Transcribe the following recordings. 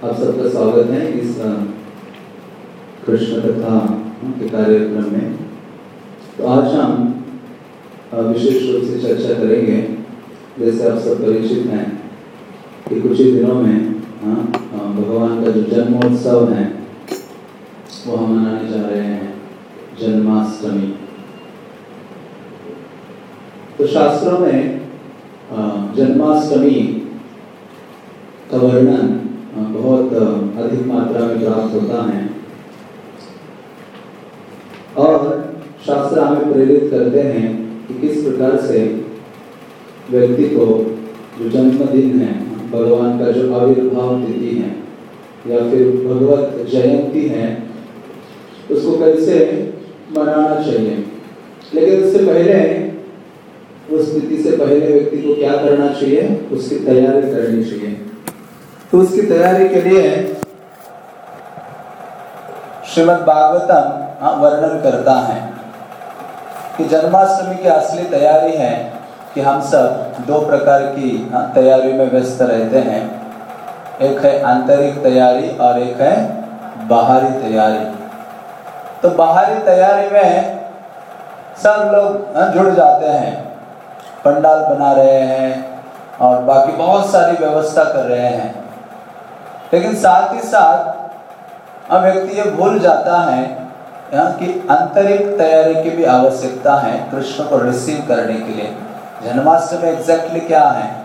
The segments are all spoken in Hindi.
आप सबका स्वागत है इस कृष्ण कथा के कार्यक्रम में। तो आज हम विशेष रूप से चर्चा करेंगे, जैसे आप सब परिचित हैं, कि कुछ ही दिनों में भगवान का जो जन्मोत्सव है, वो हम मनाने जा रहे हैं, जन्माष्टमी। तो शास्त्रों में जन्माष्टमी का वर्णन बहुत अधिक मात्रा में प्राप्त होता है। और शास्त्र हमें प्रेरित करते हैं कि किस प्रकार से व्यक्ति को जो जन्मदिन है, भगवान का जो आविर्भाव तिथि है, या फिर भगवत जयंती है, उसको कैसे मनाना चाहिए? लेकिन उससे पहले, उस तिथि से पहले व्यक्ति को क्या करना चाहिए? उसकी तैयारी करनी चाहिए। तो उसकी तैयारी के लिए श्रीमद भागवतम हाँ, वर्णन करता है कि जन्माष्टमी की असली तैयारी है कि हम सब दो प्रकार की हाँ, तैयारी में व्यस्त रहते हैं। एक है आंतरिक तैयारी और एक है बाहरी तैयारी। तो बाहरी तैयारी में सब लोग हाँ, जुड़ जाते हैं पंडाल बना रहे हैं और बाकी बहुत सारी व्यवस्था कर रहे हैं। लेकिन साथ ही साथ अब व्यक्ति ये भूल जाता है की आंतरिक तैयारी की भी आवश्यकता है कृष्ण को रिसीव करने के लिए। जन्माष्टमी एग्जैक्टली क्या है?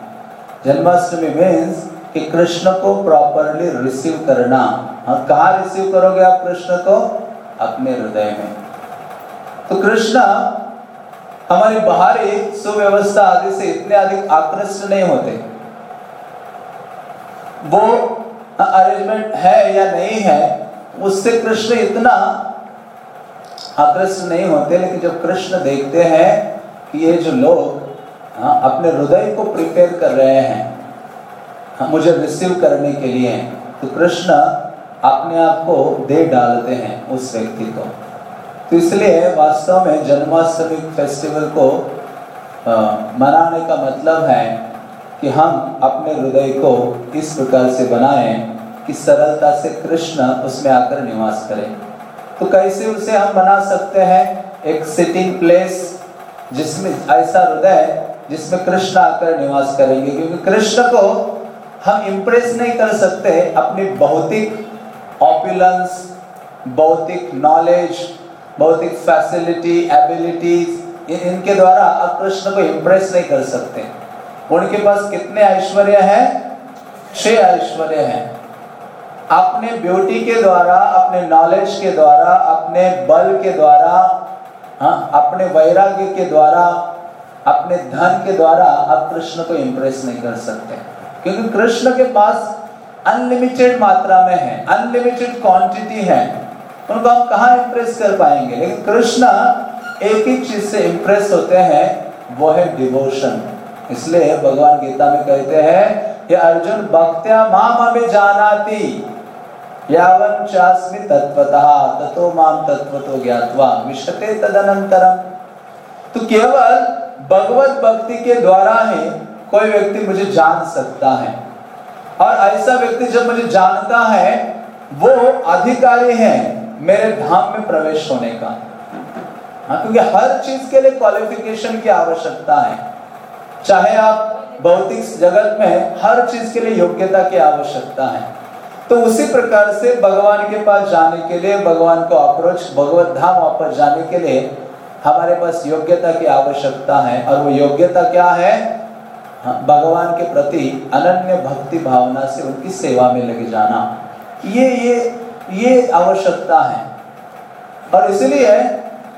जन्माष्टमी मीन्स कि कृष्ण को प्रॉपरली रिसीव करना। हाँ कहाँ रिसीव करोगे आप कृष्ण को? अपने हृदय में। तो कृष्ण, हमारी बाहरी सुव्यवस्था आदि से इतने अधिक आकृष्ट नहीं होते। वो अरेंजमेंट है या नहीं है उससे कृष्ण इतना आकृष्ट नहीं होते लेकिन जब कृष्ण देखते हैं कि ये जो लोग हाँ, अपने हृदय को प्रिपेयर कर रहे हैं हाँ, मुझे रिसीव करने के लिए तो कृष्ण अपने आप को दे डालते हैं उस व्यक्ति को। तो इसलिए वास्तव में जन्माष्टमी फेस्टिवल को मनाने का मतलब है कि हम अपने हृदय को इस प्रकार से बनाएँ कि सरलता से कृष्ण उसमें आकर निवास करें। तो कैसे उसे हम बना सकते हैं? एक सिटिंग प्लेस जिसमें, ऐसा हृदय जिसमें कृष्ण आकर निवास करेंगे। क्योंकि कृष्ण को हम इम्प्रेस नहीं कर सकते अपनी भौतिक ऑपुलेंस भौतिक नॉलेज भौतिक फैसिलिटी एबिलिटीज इन, इनके द्वारा आप कृष्ण को इम्प्रेस नहीं कर सकते। उनके पास कितने ऐश्वर्य हैं? छह ऐश्वर्य हैं। अपने ब्यूटी के द्वारा, अपने नॉलेज के द्वारा, अपने बल के द्वारा हाँ अपने वैराग्य के द्वारा, अपने धन के द्वारा आप कृष्ण को इम्प्रेस नहीं कर सकते। क्योंकि कृष्ण के पास अनलिमिटेड मात्रा में है अनलिमिटेड क्वांटिटी है। उनको हम कहाँ इम्प्रेस कर पाएँगे? लेकिन कृष्ण एक ही चीज़ से इम्प्रेस होते हैं, वो है डिवोशन इसलिए भगवान गीता में कहते हैं ये अर्जुन, भक्त्या माम हमें जानाती। यावन चास्मि तत्वतः ततो माम तत्वतो ज्ञात्वा विशते तदनंतरम तो केवल भगवत भक्ति के द्वारा ही कोई व्यक्ति मुझे जान सकता है। और ऐसा व्यक्ति जब मुझे जानता है, वो अधिकारी है मेरे धाम में प्रवेश होने का। हाँ क्योंकि हर चीज़ के लिए क्वालिफिकेशन की आवश्यकता है। चाहे आप भौतिक जगत में हर चीज़ के लिए योग्यता की आवश्यकता है। तो उसी प्रकार से भगवान के पास जाने के लिए भगवान को अप्रोच भगवत धाम वापस जाने के लिए हमारे पास योग्यता की आवश्यकता है। और वो योग्यता क्या है? हाँ, भगवान के प्रति अनन्य भक्ति भावना से उनकी सेवा में लगे जाना। ये ये ये आवश्यकता है। और इसलिए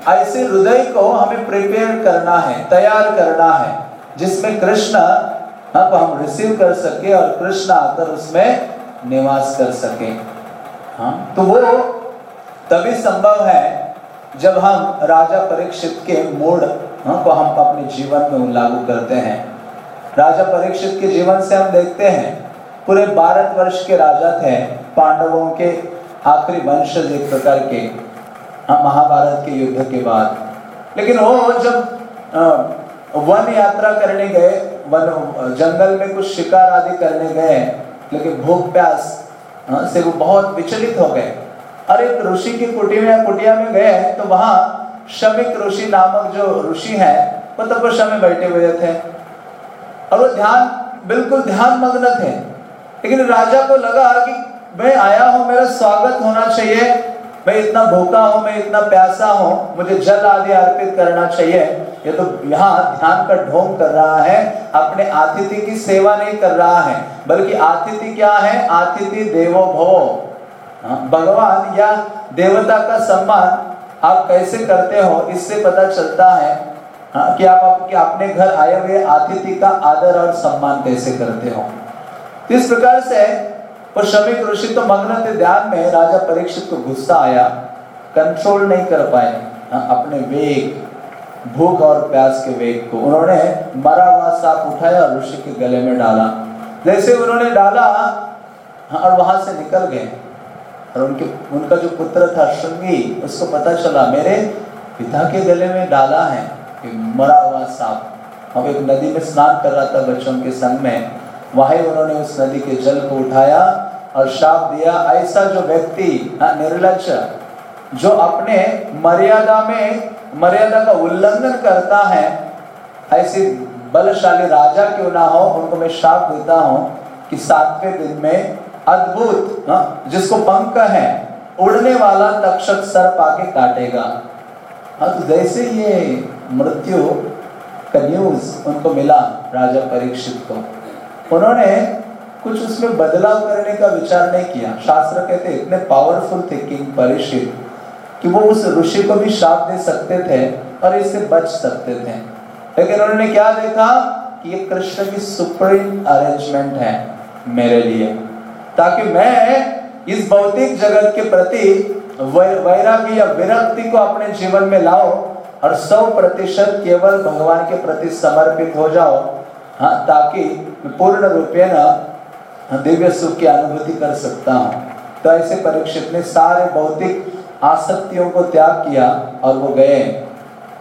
ऐसे हृदय को हमें प्रिपेयर करना है तैयार करना है जिसमें कृष्ण हाँ, हम रिसीव कर सके और कृष्ण आकर उसमें निवास कर सके। हाँ? तो वो तभी संभव है जब हम राजा परीक्षित के मूड हाँ, को हम अपने जीवन में लागू करते हैं। राजा परीक्षित के जीवन से हम देखते हैं पूरे भारत वर्ष के राजा थे पांडवों के आखिरी वंशज एक प्रकार के हाँ, महाभारत के युद्ध के बाद। लेकिन वो जब वन यात्रा करने गए वन जंगल में कुछ शिकार आदि करने गए लेकिन भूख प्यास हाँ, से वो बहुत विचलित हो गए। और एक ऋषि की कुटी में कुटिया में गए तो वहाँ शमिक ऋषि नामक जो ऋषि है वो तपस्या में बैठे हुए थे। और वो ध्यान बिल्कुल ध्यान मग्न थे। लेकिन राजा को लगा कि मैं आया हूँ मेरा स्वागत होना चाहिए। मैं इतना भूखा हूँ मैं इतना प्यासा हूँ मुझे जल आदि अर्पित करना चाहिए। ये तो यहाँ ध्यान का ढोंग कर रहा है अपने आतिथि की सेवा नहीं कर रहा है बल्कि आतिथि क्या है? आतिथि देवो भव। हाँ, भगवान या देवता का सम्मान आप कैसे करते हो इससे पता चलता है हाँ, कि आप आपके अपने घर आए हुए अतिथि का आदर और सम्मान कैसे करते हो। इस प्रकार से वो श्रमिक ऋषि तो मग्न थे ध्यान में राजा परीक्षित को गुस्सा आया कंट्रोल नहीं कर पाए हाँ, अपने वेग भूख और प्यास के वेग को उन्होंने मरा हुआ सांप उठाया और ऋषि के गले में डाला। जैसे उन्होंने डाला हाँ, और वहाँ से निकल गए। और उनके उनका जो पुत्र था श्रृंगी उसको पता चला मेरे पिता के गले में डाला है कि मरा हुआ सांप। अब एक नदी में स्नान कर रहा था बच्चों के संग में। वहीं उन्होंने उस नदी के जल को उठाया और शाप दिया ऐसा जो व्यक्ति हाँ, निर्लज जो अपने मर्यादा में मर्यादा का उल्लंघन करता है, ऐसे बलशाली राजा क्यों ना हो, उनको मैं शाप देता हूँ कि सातवें दिन में अद्भुत जिसको पंख है, उड़ने वाला तक्षक सर्प आके काटेगा। हाँ तो जैसे ये मृत्यु का न्यूज़ उनको मिला राजा परीक्षित को। उन्होंने कुछ उसमें बदलाव करने का विचार नहीं किया। शास्त्र कहते इतने पावरफुल थे किंग परीक्षित कि वो उस ऋषि को भी श्राप दे सकते थे और इससे बच सकते थे। लेकिन उन्होंने क्या देखा कि ये कृष्ण की सुप्रीम अरेंजमेंट है मेरे लिए। ताकि मैं इस भौतिक जगत के प्रति वैराग्य या विरक्ति को अपने जीवन में लाओ और सौ प्रतिशत केवल भगवान के प्रति समर्पित हो जाओ हाँ ताकि पूर्ण रूपेण दिव्य सुख की अनुभूति कर सकता हूँ। तो ऐसे परीक्षित ने सारे भौतिक आसक्तियों को त्याग किया और वो गए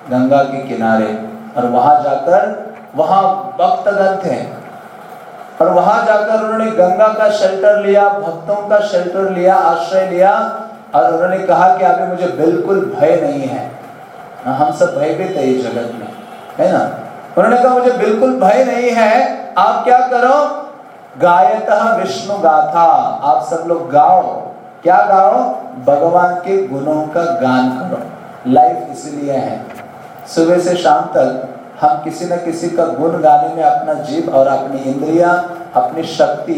गंगा के किनारे। और वहाँ जाकर, वहाँ भक्तगण थे। और वहाँ जाकर उन्होंने गंगा का शेल्टर लिया, भक्तों का शेल्टर लिया, आश्रय लिया। और उन्होंने कहा कि अभी मुझे बिल्कुल भय नहीं है। हम सब भयभीत है इस जगत में, है ना? उन्होंने कहा, मुझे बिल्कुल भय नहीं है। आप क्या करो? गायत विष्णु गाथा। आप सब लोग गाओ। क्या गाओ? भगवान के गुणों का गान करो। लाइफ इसलिए है। सुबह से शाम तक हम किसी न किसी का गुण गाने में अपना जीव और अपनी इंद्रिया अपनी शक्ति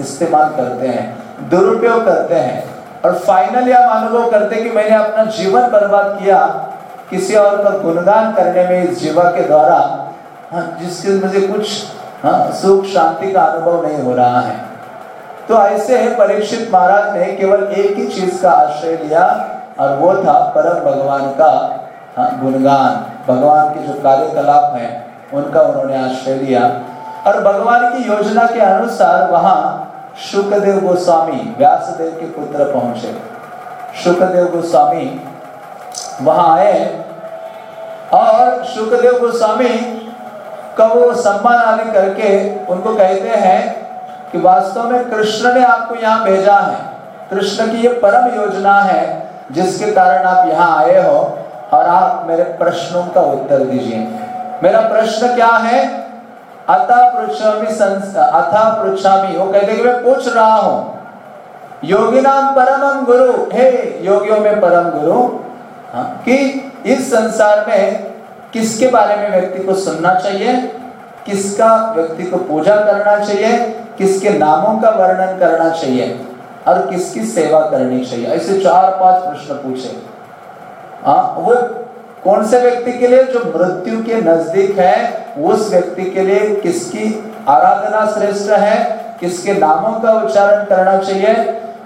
इस्तेमाल करते हैं। दुरुपयोग करते हैं। और फाइनली हम अनुभव करते हैं कि मैंने अपना जीवन बर्बाद किया। किसी और का गुणगान करने में इस जीवा के द्वारा हाँ, जिसके मुझे कुछ हाँ, सुख शांति का अनुभव नहीं हो रहा है। तो ऐसे है परीक्षित महाराज ने केवल एक ही चीज़ का आश्रय लिया और वो था परम भगवान का हाँ, गुणगान। भगवान के जो कार्यकलाप हैं उनका उन्होंने आश्रय लिया। और भगवान की योजना के अनुसार वहाँ शुक्रदेव गोस्वामी व्यासदेव के पुत्र पहुँचे। शुक्रदेव गोस्वामी वहाँ आए और शुक्रदेव गोस्वामी का वो सम्मान आदि करके उनको कहते हैं कि वास्तव में कृष्ण ने आपको यहाँ भेजा है। कृष्ण की ये परम योजना है जिसके कारण आप यहाँ आए हो और आप मेरे प्रश्नों का उत्तर दीजिए। मेरा प्रश्न क्या है? अथा पृछामी अथा पृछामी वो कहते कि मैं पूछ रहा हूँ। योगी नाम परम गुरु। हे योगियों में परम गुरु। हाँ, कि इस संसार में किसके बारे में व्यक्ति को सुनना चाहिए? किसका व्यक्ति को पूजा करना चाहिए? किसके नामों का वर्णन करना चाहिए और किसकी सेवा करनी चाहिए? ऐसे चार पाँच प्रश्न पूछे। आ, वो कौन से व्यक्ति के लिए जो मृत्यु के नज़दीक है उस व्यक्ति के लिए किसकी आराधना श्रेष्ठ है किसके नामों का उच्चारण करना चाहिए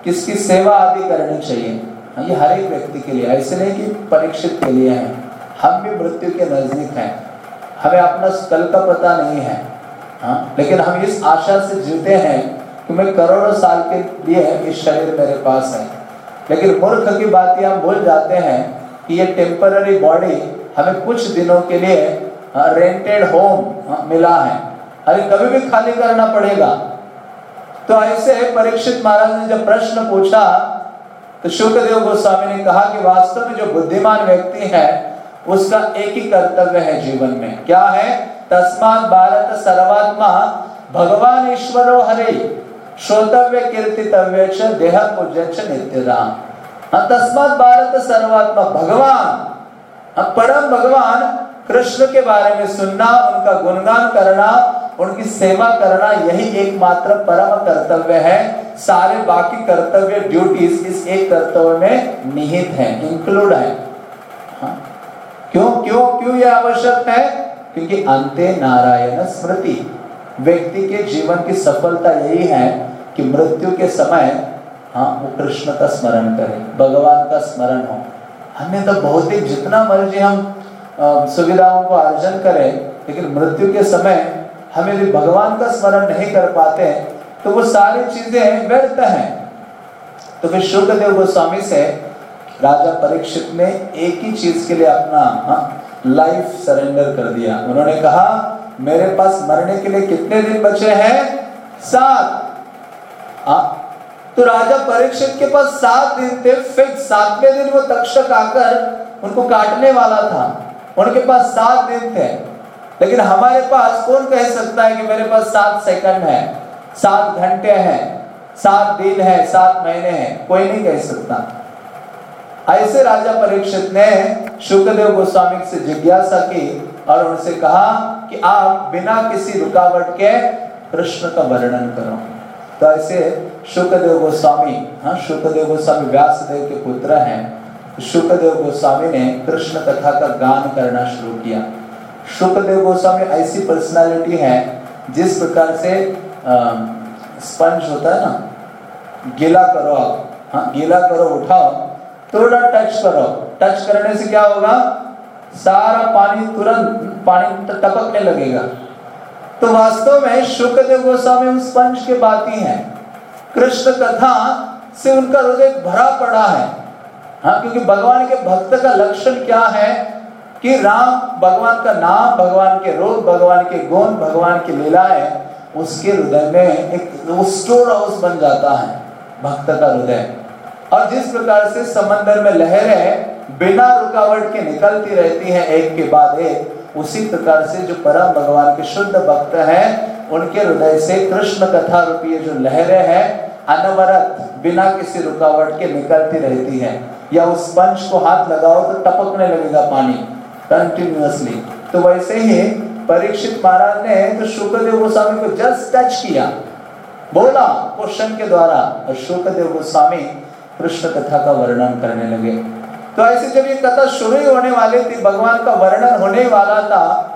किसकी सेवा आदि करनी चाहिए? हाँ, ये हर एक व्यक्ति के लिए ऐसे नहीं कि परीक्षित के लिए है। हम भी मृत्यु के नज़दीक हैं। हमें अपना कल का पता नहीं है। हाँ? लेकिन हम इस आशा से जीते हैं कि मैं करोड़ों साल के लिए इस शरीर मेरे पास है। लेकिन मूर्ख की बात हम भूल जाते हैं कि ये टेम्पररी बॉडी हमें कुछ दिनों के लिए रेंटेड हाँ, होम हाँ, मिला है। अरे कभी भी खाली करना पड़ेगा। तो ऐसे परीक्षित महाराज ने जब प्रश्न पूछा तो शुक्रदेव गोस्वामी ने कहा कि वास्तव में जो बुद्धिमान व्यक्ति है उसका एक ही कर्तव्य है जीवन में। क्या है? तस्मात भारत सर्वात्मा भगवान ईश्वरो हरे। श्रोतव्य कीर्तितव्य देह पूज्य हाँ, भारत सर्वात्मा भगवान। हाँ, परम भगवान कृष्ण के बारे में सुनना उनका गुणगान करना उनकी सेवा करना यही एकमात्र परम कर्तव्य है। सारे बाकी कर्तव्य ड्यूटीज़ इस एक कर्तव्य में निहित है इंक्लूड है। हाँ। क्यों क्यों क्यों यह आवश्यक है? क्योंकि अंत्य नारायण स्मृति। व्यक्ति के जीवन की सफलता यही है कि मृत्यु के समय हाँ वो कृष्ण का स्मरण करे, भगवान का स्मरण हो। हमें तो भौतिक जितना मर्ज़ी हम सुविधाओं को अर्जन करें, लेकिन मृत्यु के समय हमें भी भगवान का स्मरण नहीं कर पाते तो वो सारी चीज़ें व्यर्थ हैं। तो फिर शुक्रदेव गोस्वामी से राजा परीक्षित ने एक ही चीज़ के लिए अपना लाइफ सरेंडर कर दिया। उन्होंने कहा, मेरे पास मरने के लिए कितने दिन बचे हैं? सात। तो राजा परीक्षित के पास सात दिन थे फिक्स सातवें दिन वो तक्षक आकर उनको काटने वाला था। उनके पास सात दिन थे। लेकिन हमारे पास कौन कह सकता है कि मेरे पास सात सेकंड है? सात घंटे हैं, सात दिन है, सात महीने हैं। कोई नहीं कह सकता। ऐसे राजा परीक्षित ने शुक्रदेव गोस्वामी से जिज्ञासा की और उनसे कहा कि आप बिना किसी रुकावट के कृष्ण का वर्णन करो। तो ऐसे शुक्रदेव गोस्वामी हाँ शुक्रदेव गोस्वामी व्यासदेव के पुत्र हैं। शुक्रदेव गोस्वामी ने कृष्ण कथा का गान करना शुरू किया। शुक्रदेव गोस्वामी ऐसी पर्सनालिटी है, जिस प्रकार से स्पंज होता है ना, गीला करो आप हाँ गीला करो, उठाओ। थोड़ा टच करो। टच करने से क्या होगा? सारा पानी तुरंत पानी टपकने लगेगा। तो वास्तव में शुक्रदेव गोस्वामी उस पंच के बाती हैं। कृष्ण कथा से उनका हृदय भरा पड़ा है। हाँ क्योंकि भगवान के भक्त का लक्षण क्या है? कि राम भगवान का नाम, भगवान के रोग, भगवान के गुण, भगवान की लीलाएँ उसके हृदय में एक स्टोर हाउस बन जाता है, भक्त का हृदय। और जिस प्रकार से समंदर में लहरें बिना रुकावट के निकलती रहती हैं एक के बाद एक, उसी प्रकार से जो परम भगवान के शुद्ध भक्त हैं, उनके हृदय से कृष्ण कथा रूपी जो लहरें हैं, अनवरत, बिना किसी रुकावट के निकलती रहती है। या उस पंच को हाथ लगाओ तो टपकने लगेगा पानी कंटिन्यूअसली तो वैसे ही परीक्षित महाराज ने तो शुक्रदेव गोस्वामी को जस्ट टच किया। बोला क्वेश्चन के द्वारा, और शुक्रदेव गोस्वामी कृष्ण कथा का वर्णन करने लगे। तो ऐसे जब ये कथा शुरू ही होने वाली थी, भगवान का वर्णन होने वाला था,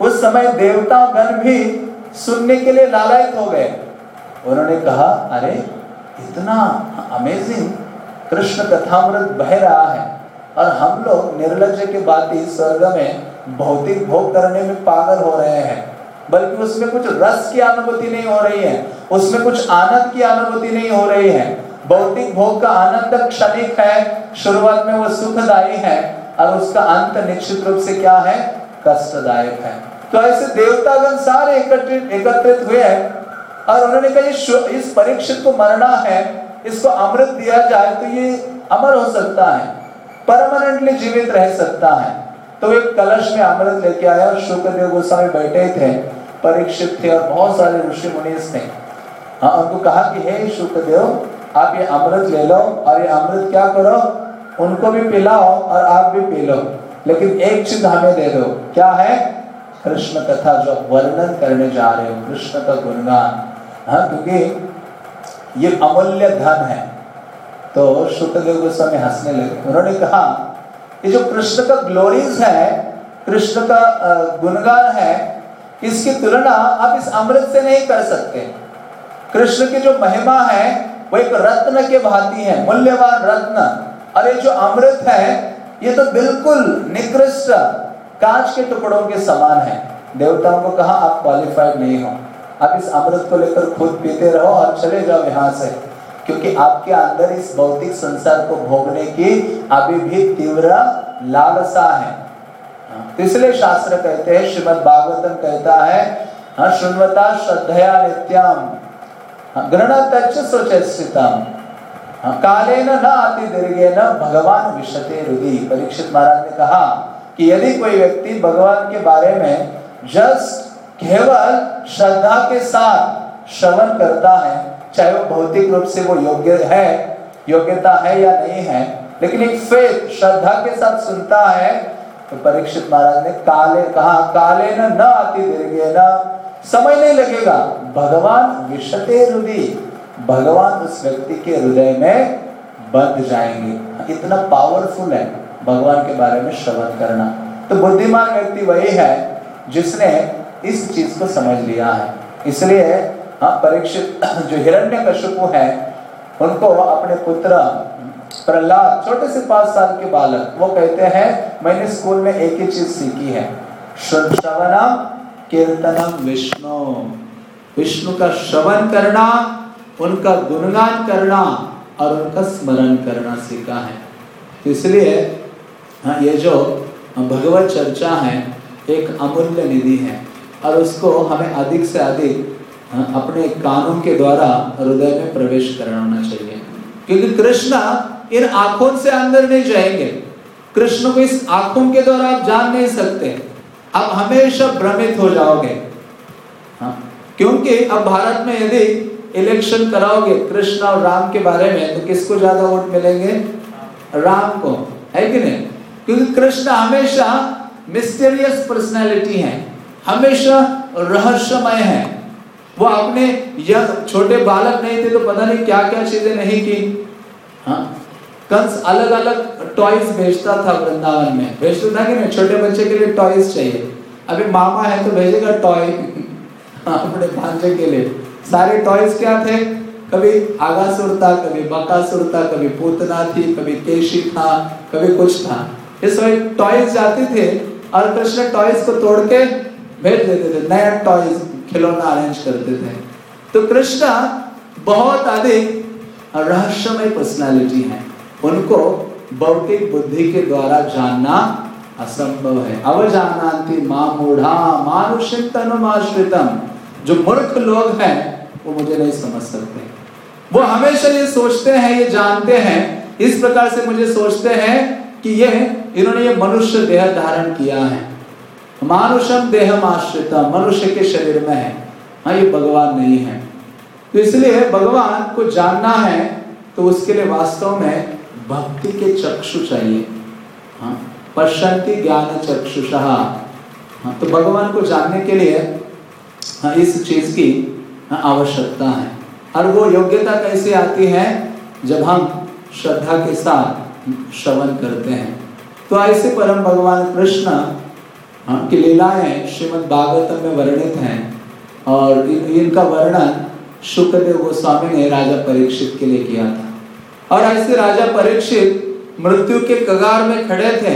उस समय देवता गण भी सुनने के लिए लालयित हो गए। उन्होंने कहा, अरे, इतना अमेजिंग कृष्ण कथामृत बह रहा है और हम लोग निर्लज के बाद ही स्वर्ग में भौतिक भोग करने में पागल हो रहे हैं। बल्कि उसमें कुछ रस की अनुभूति नहीं हो रही है, उसमें कुछ आनंद की अनुभूति नहीं हो रही है। भौतिक भोग का आनंद क्षणिक है, शुरुआत में वो सुखदायी है, और उसका अंत निश्चित रूप से क्या है? कष्टदायक है। तो ऐसे देवतागण सारे एकत्रित एकत्रित हुए हैं, और उन्होंने कहा इस परीक्षित को मरना है, इसको अमृत दिया जाए तो ये अमर हो सकता है, परमानेंटली जीवित रह सकता है। तो एक कलश में अमृत लेके आया, और शुक्रदेव गोस्वामी बैठे थे, परीक्षित थे, और बहुत सारे ऋषि मुनि थे हाँ उनको कहा कि, हे शुक्रदेव आप ये अमृत ले लो और ये अमृत क्या करो? उनको भी पिलाओ और आप भी पी लो। लेकिन एक चीज़ हमें दे दो। क्या है? कृष्ण कथा जो वर्णन करने जा रहे हो, कृष्ण का गुणगान। हाँ क्योंकि ये अमूल्य धन है। तो शुक्रदेव गोस्वामी हंसने लगे। उन्होंने कहा कि जो कृष्ण का ग्लोरीज है, कृष्ण का गुणगान है, इसकी तुलना आप इस अमृत से नहीं कर सकते। कृष्ण की जो महिमा है वो एक रत्न के भांति है, मूल्यवान रत्न। और ये जो अमृत है, ये तो बिल्कुल निकृष्ट कांच के टुकड़ों के समान है। देवताओं को कहा, आप क्वालिफाइड नहीं हो। आप इस अमृत को लेकर खुद पीते रहो और चले जाओ यहाँ से। क्योंकि आपके अंदर इस भौतिक संसार को भोगने की अभी भी तीव्र लालसा है। तो इसलिए शास्त्र कहते हैं श्रीमद भागवतम कहता है हाँ श्रृणवता श्रद्धया नित्याम। गृण तच्च काले न आती दीर्घे न भगवान विशते रुदि। परीक्षित महाराज ने कहा कि यदि कोई व्यक्ति भगवान के बारे में जस्ट केवल श्रद्धा के साथ श्रवण करता है, चाहे वो भौतिक रूप से वो योग्य है, योग्यता है या नहीं है, लेकिन एक फेथ श्रद्धा के साथ सुनता है तो परीक्षित महाराज ने काले कहा काले न आती दीर्घे न समय नहीं लगेगा। भगवान विशते रुदि भगवान उस व्यक्ति के हृदय में बंध जाएँगे। इतना पावरफुल है भगवान के बारे में श्रवण करना। तो बुद्धिमान व्यक्ति वही है जिसने इस चीज़ को समझ लिया है। इसलिए हाँ परीक्षित जो हिरण्य कश्यपु है, उनको अपने पुत्र प्रहलाद, छोटे से पाँच साल के बालक, वो कहते हैं, मैंने स्कूल में एक ही चीज़ सीखी है श्रवणम कीर्तनम विष्णु। विष्णु का श्रवण करना उनका गुणगान करना और उनका स्मरण करना सीखा है। तो इसलिए हाँ ये जो भगवत चर्चा है एक अमूल्य निधि है। और उसको हमें अधिक से अधिक हाँ, अपने कानों के द्वारा हृदय में प्रवेश कराना चाहिए। क्योंकि कृष्ण इन आँखों से अंदर नहीं जाएँगे। कृष्ण को इस आँखों के द्वारा आप जान नहीं सकते। आप हमेशा भ्रमित हो जाओगे। हाँ? क्योंकि अब भारत में यदि इलेक्शन कराओगे कृष्ण और राम के बारे में तो किसको ज़्यादा वोट मिलेंगे? राम को। है कि नहीं? क्योंकि कृष्ण हमेशा मिस्टीरियस पर्सनैलिटी है। हमेशा रहस्यमय है। वो अपने छोटे बालक नहीं थे तो पता नहीं क्या क्या चीज़ें नहीं की। हाँ? कंस अलग अलग टॉयज बेचता था वृंदावन में। बेचता था कि नहीं? छोटे बच्चे के लिए टॉयज चाहिए। अभी मामा है तो भेजेगा टॉय अपने भांजे के लिए। सारे टॉयज क्या थे? कभी आगासुर था, कभी बकासुर था, कभी पूतना थी, कभी केशी था, कभी कुछ था। इस वक्त टॉयज जाते थे और कृष्ण टॉयज को तोड़ के भेज देते थे। नया टॉयज खिलौना अरेंज करते थे। तो कृष्णा बहुत अधिक रहस्यमय पर्सनालिटी है। उनको भौतिक बुद्धि के द्वारा जानना असंभव है। अवजानांति माँ मूढ़ा मानुषिक तनुमाश्रितम जो मूर्ख लोग हैं, वो मुझे नहीं समझ सकते। वो हमेशा ये सोचते हैं, ये जानते हैं, इस प्रकार से मुझे सोचते हैं कि ये, इन्होंने ये मनुष्य देह धारण किया है। मानुषम देह आश्रित मनुष्य के शरीर में है। हाँ ये भगवान नहीं है। तो इसलिए भगवान को जानना है तो उसके लिए वास्तव में भक्ति के चक्षु चाहिए। हाँ पश्चंती ज्ञान चक्षुषा। हाँ तो भगवान को जानने के लिए हाँ इस चीज़ की हाँ, आवश्यकता है। और वो योग्यता कैसे आती है? जब हम श्रद्धा के साथ श्रवण करते हैं। तो ऐसे परम भगवान कृष्ण हाँ, की लीलाएँ श्रीमद भागवतम में वर्णित हैं। और इन, इनका वर्णन शुक्रदेव गोस्वामी ने राजा परीक्षित के लिए किया था। और ऐसे राजा परीक्षित मृत्यु के कगार में खड़े थे।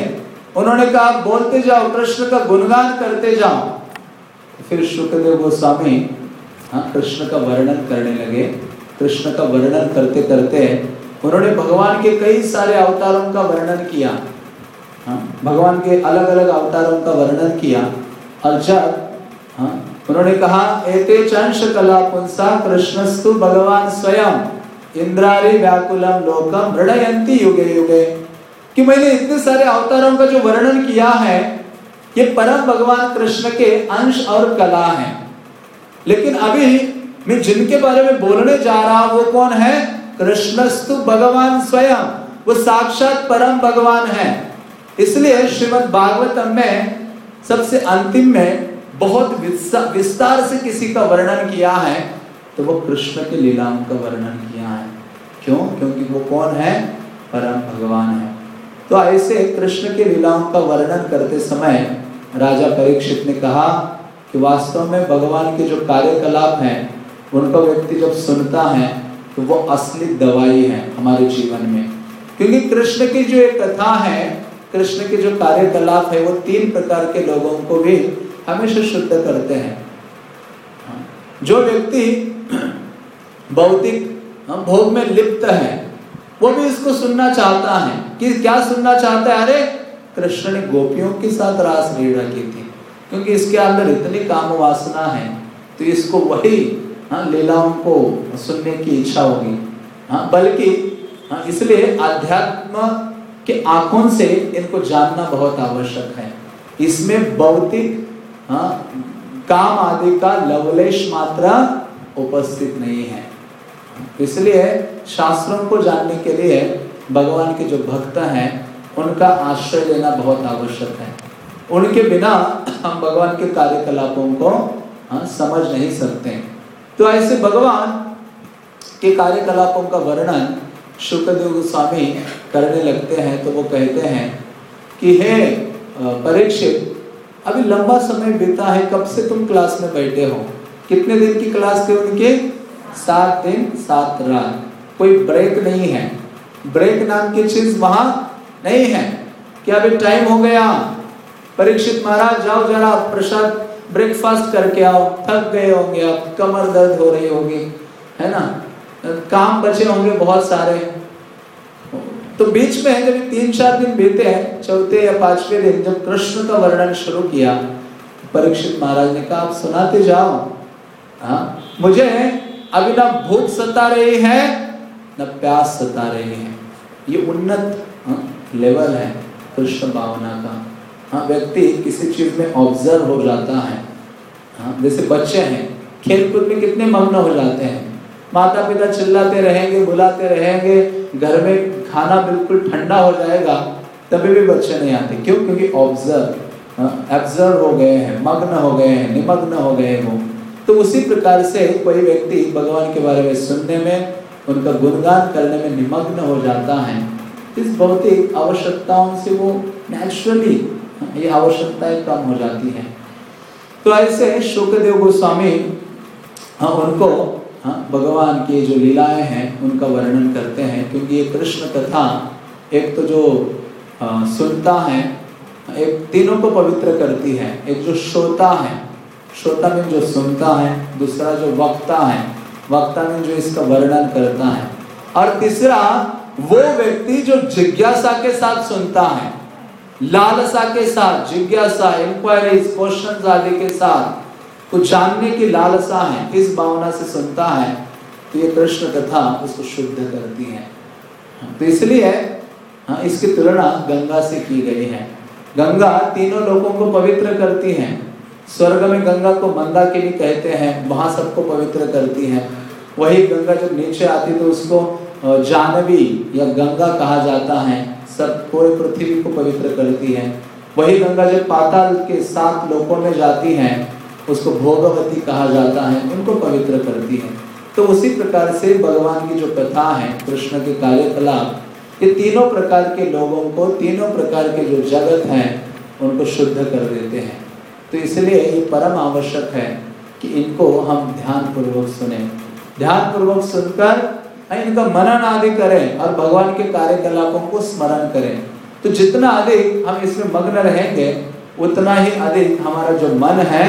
उन्होंने कहा, बोलते जाओ, कृष्ण का गुणगान करते जाओ। फिर शुक्रदेव गोस्वामी हाँ कृष्ण का वर्णन करने लगे। कृष्ण का वर्णन करते करते उन्होंने भगवान के कई सारे अवतारों का वर्णन किया। हाँ भगवान के अलग अलग अवतारों का वर्णन किया। और जब हाँ उन्होंने कहा, एते चंश कला पुंसा, कृष्णस्तु भगवान स्वयं। इंद्रारी व्याकुलम लोकम हृदयंती युगे युगे। कि मैंने इतने सारे अवतारों का जो वर्णन किया है, ये परम भगवान कृष्ण के अंश और कला है। लेकिन अभी मैं जिनके बारे में बोलने जा रहा हूँ, वो कौन है? कृष्णस्तु भगवान स्वयं। वो साक्षात परम भगवान है। इसलिए श्रीमद भागवतम में सबसे अंतिम में बहुत विस्तार से किसी का वर्णन किया है तो वो कृष्ण के लीलाओं का वर्णन किया क्यों? क्योंकि वो कौन है? परम भगवान है। तो ऐसे कृष्ण के लीलाओं का वर्णन करते समय राजा परीक्षित ने कहा कि वास्तव में भगवान के जो कार्यकलाप हैं, उनको व्यक्ति जब सुनता है तो वो असली दवाई है हमारे जीवन में। क्योंकि कृष्ण की जो एक कथा है, कृष्ण के जो कार्यकलाप है, वो तीन प्रकार के लोगों को भी हमेशा शुद्ध करते हैं। जो व्यक्ति भौतिक भोग में लिप्त है। वो भी इसको सुनना चाहता है। कि क्या सुनना चाहता है? अरे, कृष्ण ने गोपियों के साथ रास लीला की थी, क्योंकि इसके अंदर इतनी काम वासना है। तो इसको वही हाँ लीलाओं को सुनने की इच्छा होगी। हाँ बल्कि हाँ इसलिए अध्यात्म के आँखों से इनको जानना बहुत आवश्यक है। इसमें भौतिक हाँ काम आदि का लवलेश मात्रा उपस्थित नहीं है। इसलिए शास्त्रों को जानने के लिए भगवान के जो भक्त हैं उनका आश्रय लेना बहुत आवश्यक है। उनके बिना हम भगवान के कार्यकलापों को हाँ, समझ नहीं सकते। तो ऐसे भगवान के कार्यकलापों का वर्णन शुक्रदेव गोस्वामी करने लगते हैं तो वो कहते हैं कि हे परीक्षित अभी लंबा समय बीता है कब से तुम क्लास में बैठे हो? कितने दिन की क्लास थे उनके? सात दिन, सात रात। कोई ब्रेक नहीं है। ब्रेक नाम की चीज़ वहाँ नहीं है। कि अभी टाइम हो गया? परीक्षित महाराज, जाओ जरा प्रसाद ब्रेकफास्ट करके आओ। थक गए होंगे आप, कमर दर्द हो रही होगी, है ना? काम बचे होंगे बहुत सारे। तो बीच में है, जब तीन चार दिन बीते हैं, चौथे या पांचवे दिन, जब कृष्ण का वर्णन शुरू किया, परीक्षित महाराज ने कहा, आप सुनाते जाओ। हाँ मुझे अभी ना भूख सता रही है न प्यास सता रही है। ये उन्नत हाँ, लेवल है कृष्ण भावना का। हाँ व्यक्ति किसी चीज़ में ऑब्ज़र्व हो जाता है। हाँ जैसे बच्चे हैं खेल कूद में कितने मग्न हो जाते हैं। माता पिता चिल्लाते रहेंगे बुलाते रहेंगे घर में खाना बिल्कुल ठंडा हो जाएगा तभी भी बच्चे नहीं आते। क्यों? क्योंकि ऑब्ज़र्व एब्जर्व हो गए हैं मग्न हो गए हैं निमग्न हो गए वो। तो उसी प्रकार से कोई व्यक्ति भगवान के बारे में सुनने में उनका गुणगान करने में निमग्न हो जाता है। इस भौतिक आवश्यकताओं से वो नेचुरली ये आवश्यकताएँ कम हो जाती हैं। तो ऐसे शुक्रदेव गोस्वामी हाँ उनको हाँ भगवान की जो लीलाएँ हैं उनका वर्णन करते हैं। क्योंकि ये कृष्ण कथा एक तो जो आ, सुनता है एक तीनों को पवित्र करती है एक जो श्रोता है श्रोता में जो सुनता है, दूसरा जो वक्ता है, वक्ता में जो इसका वर्णन करता है। और तीसरा, वो व्यक्ति जो जिज्ञासा के साथ सुनता है, लालसा के साथ, जिज्ञासा इंक्वायरीज क्वेश्चन आदि के साथ कुछ जानने की लालसा है इस भावना से सुनता है तो ये कृष्ण कथा उसको शुद्ध करती है। तो इसलिए हाँ इसकी तुलना गंगा से की गई है। गंगा तीनों लोगों को पवित्र करती है। स्वर्ग में गंगा को मंदा के लिए कहते हैं, वहाँ सबको पवित्र करती है। वही गंगा जब नीचे आती तो उसको जानवी या गंगा कहा जाता है। सब पूरे पृथ्वी को पवित्र करती है। वही गंगा जब पाताल के सात लोकों में जाती है, उसको भोगवती कहा जाता है, उनको पवित्र करती है। तो उसी प्रकार से भगवान की जो कथा है, कृष्ण के कार्यकलाप, ये तीनों प्रकार के लोगों को, तीनों प्रकार के जो जगत हैं, उनको शुद्ध कर देते हैं। तो इसलिए ये परम आवश्यक है कि इनको हम ध्यान पूर्वक सुने। ध्यान पूर्वक सुनकर इनका मनन आदि करें और भगवान के कार्यकलापों को स्मरण करें। तो जितना अधिक हम इसमें मग्न रहेंगे उतना ही अधिक हमारा जो मन है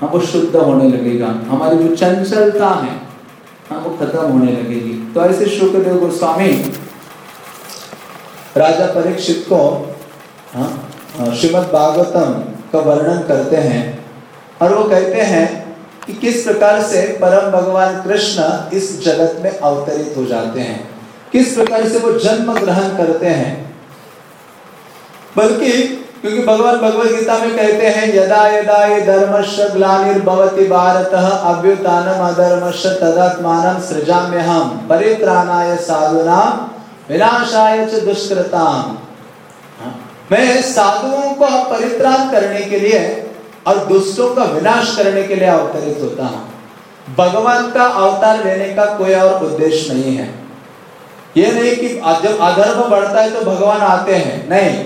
हम वो शुद्ध होने लगेगा। हमारी जो चंचलता है हम वो खत्म होने लगेगी। तो ऐसे शुक्रदेव गोस्वामी राजा परीक्षित को हाँ, श्रीमद भागवतम का वर्णन करते हैं और वो कहते हैं कि किस प्रकार से परम भगवान कृष्ण इस जगत में अवतरित हो जाते हैं। किस प्रकार से वो जन्म ग्रहण करते हैं। बल्कि क्योंकि भगवान भगवत गीता में कहते हैं, यदा यदा ये धर्मश ग्लानिर्भवति भारत अभ्युत्थानम अधर्मश तदात्मानं सृजाम्य हम परित्राणाय साधुना विनाशाय च दुष्कृताम। मैं साधुओं को परित्राण करने के लिए और दुष्टों का विनाश करने के लिए अवतरित होता हूँ। भगवान का अवतार लेने का कोई और उद्देश्य नहीं है। यह नहीं कि जब अधर्म बढ़ता है तो भगवान आते हैं। नहीं।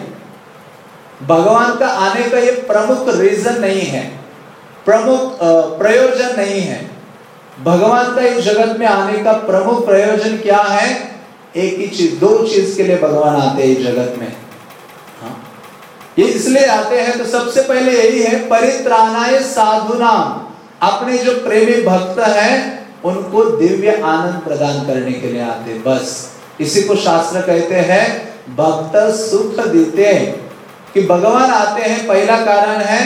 भगवान का आने का ये प्रमुख रीजन नहीं है। प्रमुख प्रयोजन नहीं है। भगवान का इस जगत में आने का प्रमुख प्रयोजन क्या है? एक ही चीज़, दो चीज़ के लिए भगवान आते हैं इस जगत में। ये इसलिए आते हैं तो सबसे पहले यही है, परित्राणाय साधुना अपने जो प्रेमी भक्त हैं, उनको दिव्य आनंद प्रदान करने के लिए आते बस। इसी को शास्त्र कहते हैं, भक्त सुख देते कि भगवान आते हैं, पहला कारण है,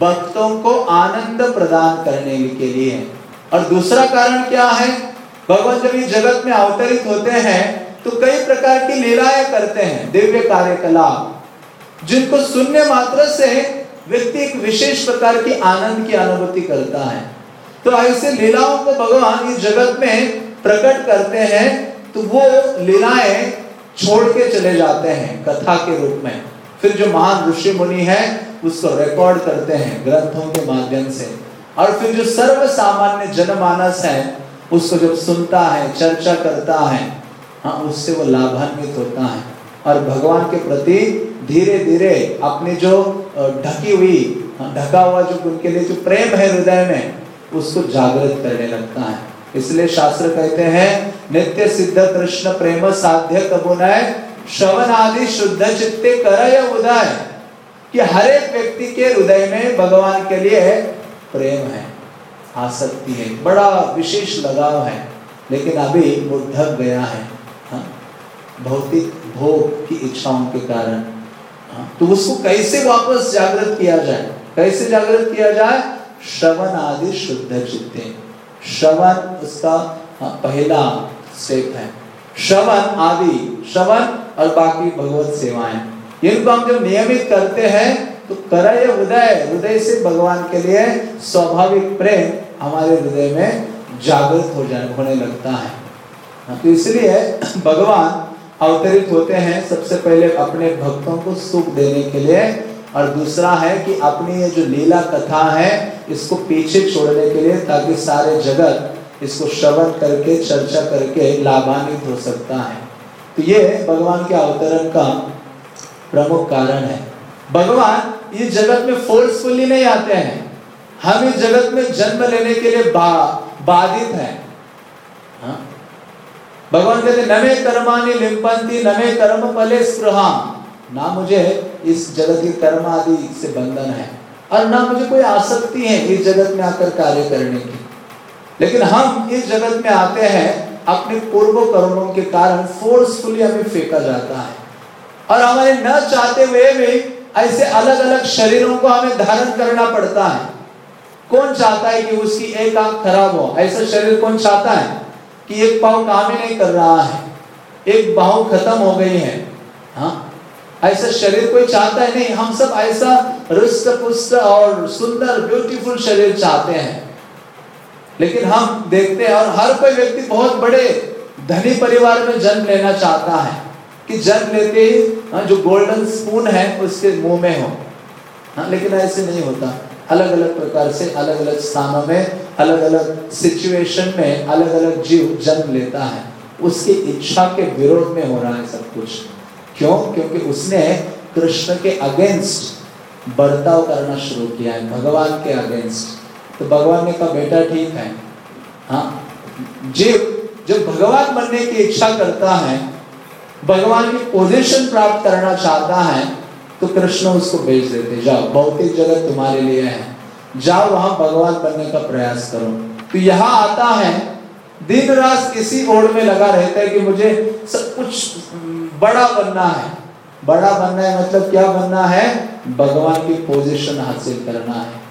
भक्तों को आनंद प्रदान करने के लिए। और दूसरा कारण क्या है? भगवान जब इस जगत में अवतरित होते हैं तो कई प्रकार की लीलाएँ करते हैं, दिव्य कार्यकलाप। जिनको सुनने मात्र से व्यक्ति एक विशेष प्रकार की आनंद की अनुभूति करता है। तो ऐसे लीलाओं को भगवान इस जगत में प्रकट करते हैं तो वो लीलाएँ छोड़ के चले जाते हैं कथा के रूप में। फिर जो महान ऋषि मुनि है, उसको रिकॉर्ड करते हैं ग्रंथों के माध्यम से। और फिर जो सर्व सामान्य जनमानस है, उसको जब सुनता है, चर्चा करता है हाँ उससे वो लाभान्वित होता है। और भगवान के प्रति धीरे धीरे अपनी जो ढकी हुई, ढका हुआ जो उनके लिए जो प्रेम है हृदय में, उसको जागृत करने लगता है इसलिए शास्त्र कहते हैं, नित्य सिद्ध कृष्ण प्रेम साध्य कबुनय श्रवण आदि शुद्ध चित्ते करय उदय कि हर एक व्यक्ति के हृदय में भगवान के लिए प्रेम है, आसक्ति है, बड़ा विशेष लगाव है, लेकिन अभी वो गया है हाँ? भौतिक भोग की इच्छाओं के कारण? तो उसको कैसे वापस जागृत किया जाए? कैसे जागृत किया जाए? श्रवण आदि शुद्ध चित्ते। श्रवण उसका हाँ, पहला स्टेप है। श्रवण आदि श्रवण और बाकी भगवत सेवाएँ। इनको हम जब नियमित करते हैं तो करय हृदय हृदय से भगवान के लिए स्वाभाविक प्रेम हमारे हृदय में जागृत हो जाने होने लगता है। हाँ, तो इसलिए भगवान अवतरित होते हैं सबसे पहले अपने भक्तों को सुख देने के लिए और दूसरा है कि अपनी ये जो लीला कथा है इसको पीछे छोड़ने के लिए ताकि सारे जगत इसको श्रवण करके चर्चा करके लाभान्वित हो सकता है। तो ये भगवान के अवतरण का प्रमुख कारण है। भगवान इस जगत में फोर्सफुली नहीं आते हैं। हम इस जगत में जन्म लेने के लिए बा, बाधित हैं। हाँ? भगवान कहते नमे कर्मानि लिंपंती नमे कर्म फले ना मुझे इस जगत की कर्म आदि से बंधन है, और ना मुझे कोई आसक्ति है इस जगत में आकर कार्य करने की। लेकिन हम इस जगत में आते हैं, अपने पूर्व कर्मों के कारण फोर्सफुली हमें फेंका जाता है। और हमारे न चाहते हुए भी ऐसे अलग अलग शरीरों को हमें धारण करना पड़ता है। कौन चाहता है कि उसकी एक आँख खराब हो? ऐसा शरीर कौन चाहता है? कि एक पाव काम ही नहीं कर रहा है एक बाहु खत्म हो गई है। हाँ? ऐसा शरीर कोई चाहता है नहीं। हम सब ऐसा रुष्ट पुष्ट और सुंदर ब्यूटीफुल शरीर चाहते हैं। लेकिन हम देखते हैं और हर कोई व्यक्ति बहुत बड़े धनी परिवार में जन्म लेना चाहता है कि जन्म लेते ही हाँ, जो गोल्डन स्पून है उसके मुँह में हो। हाँ लेकिन ऐसे नहीं होता। अलग अलग प्रकार से अलग अलग स्थानों में अलग अलग सिचुएशन में अलग अलग जीव जन्म लेता है। उसकी इच्छा के विरोध में हो रहा है सब कुछ। क्यों? क्योंकि उसने कृष्ण के अगेंस्ट बर्ताव करना शुरू किया है, भगवान के अगेंस्ट तो भगवान ने कहा, बेटा, ठीक है। हाँ? जीव, जब भगवान बनने की इच्छा करता है, भगवान की पोजीशन प्राप्त करना चाहता है तो कृष्ण उसको भेज देते, जाओ, भौतिक जगत तुम्हारे लिए है। जाओ वहाँ भगवान बनने का प्रयास करो। तो यहाँ आता है, दिन रात इसी ओर में लगा रहता है कि मुझे सब कुछ बड़ा बनना है। बड़ा बनना है मतलब क्या बनना है? भगवान की पोजीशन हासिल करना है।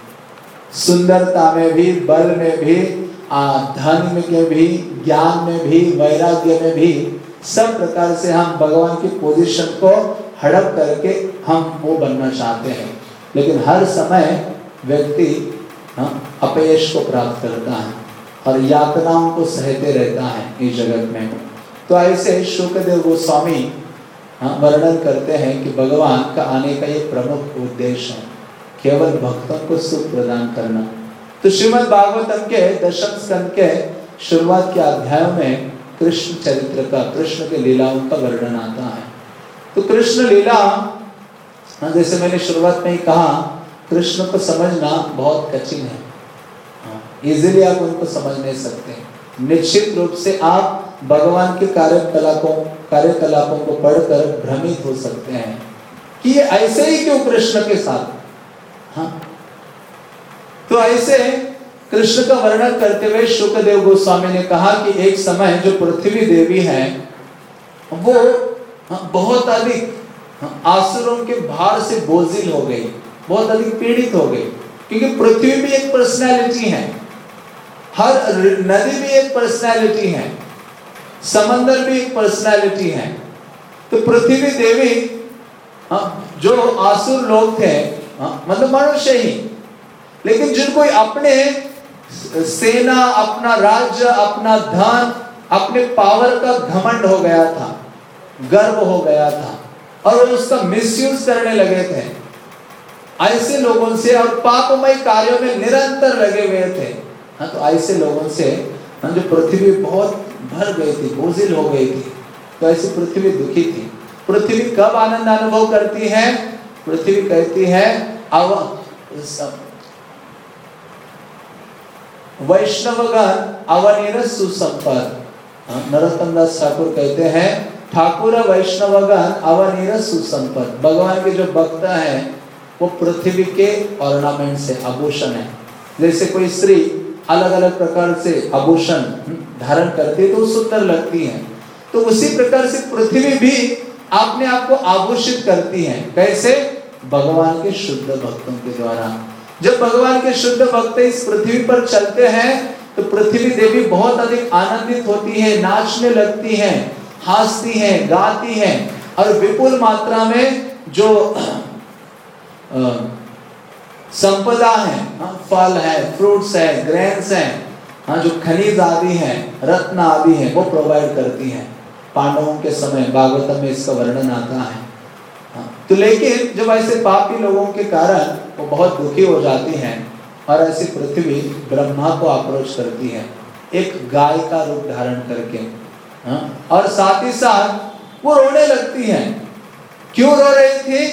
सुंदरता में भी, बल में भी धन में भी, ज्ञान में भी, वैराग्य में भी, सब प्रकार से हम भगवान की पोजीशन को हड़प करके हम वो बनना चाहते हैं। लेकिन हर समय व्यक्ति हाँ, अपयश को प्राप्त करता है और यातनाओं को सहते रहता है इस जगत में। तो ऐसे शुक्रदेव गोस्वामी हाँ, वर्णन करते हैं कि भगवान का आने का ये प्रमुख उद्देश्य है केवल भक्तों को सुख प्रदान करना। तो श्रीमद भागवतम के दशम स्कंद के शुरुआत के अध्याय में कृष्ण चरित्र का कृष्ण के लीलाओं का वर्णन आता है। तो कृष्ण लीला हाँ, जैसे मैंने शुरुआत में ही कहा कृष्ण को समझना बहुत कठिन है। इजीली हाँ, आप उनको समझ नहीं सकते। निश्चित रूप से आप भगवान के कार्यकलापों कार्यकलापों को पढ़कर भ्रमित हो सकते हैं। कि ये ऐसे ही क्यों कृष्ण के साथ? हाँ। तो ऐसे कृष्ण का वर्णन करते हुए शुक्रदेव गोस्वामी ने कहा कि एक समय जो पृथ्वी देवी है वो हाँ, बहुत अधिक हाँ, आसुरों के भार से बोझिल हो गई बहुत अधिक पीड़ित हो गई क्योंकि पृथ्वी भी एक पर्सनैलिटी है हर नदी भी एक पर्सनैलिटी है समंदर भी एक पर्सनैलिटी है तो पृथ्वी देवी हाँ, जो आसुर लोग थे हाँ, मतलब मनुष्य ही लेकिन जिनको अपने सेना अपना राज्य अपना धन अपने पावर का घमंड हो गया था गर्व हो गया था। और वो उसका मिसयूज करने लगे थे ऐसे लोगों से और पापमय कार्यों में निरंतर लगे हुए थे। हाँ तो ऐसे लोगों से हाँ जो पृथ्वी बहुत भर गई थी बोझिल हो गई थी तो ऐसी पृथ्वी दुखी थी। पृथ्वी कब आनंद अनुभव करती है? पृथ्वी कहती है अव वैष्णवगण अवनीर सुसंपद हाँ, नरोत्तम दास ठाकुर कहते हैं ठाकुर वैष्णवगण अवनीर सुसंपद भगवान के जो भक्त है, वो पृथ्वी के ऑर्नामेंट से आभूषण है। जैसे कोई स्त्री अलग अलग प्रकार से आभूषण धारण करती है तो सुंदर लगती है। तो उसी प्रकार से पृथ्वी भी अपने आप को आभूषित करती है। कैसे? भगवान के शुद्ध भक्तों के द्वारा। जब भगवान के शुद्ध भक्त इस पृथ्वी पर चलते हैं तो पृथ्वी देवी बहुत अधिक आनंदित होती है, नाचने लगती है। हंसती है गाती है और विपुल मात्रा में जो संपदा है हाँ, फल है फ्रूट्स है ग्रेन्स है हाँ जो खनिज आदि है रत्न आदि है वो प्रोवाइड करती है। पांडवों के समय भागवतम में इसका वर्णन आता है। हाँ, तो लेकिन जब ऐसे पापी लोगों के कारण वो बहुत दुखी हो जाती हैं और ऐसी पृथ्वी ब्रह्मा को अप्रोच करती है एक गाय का रूप धारण करके। हाँ, और साथ ही साथ वो रोने लगती है। क्यों रो रही थी?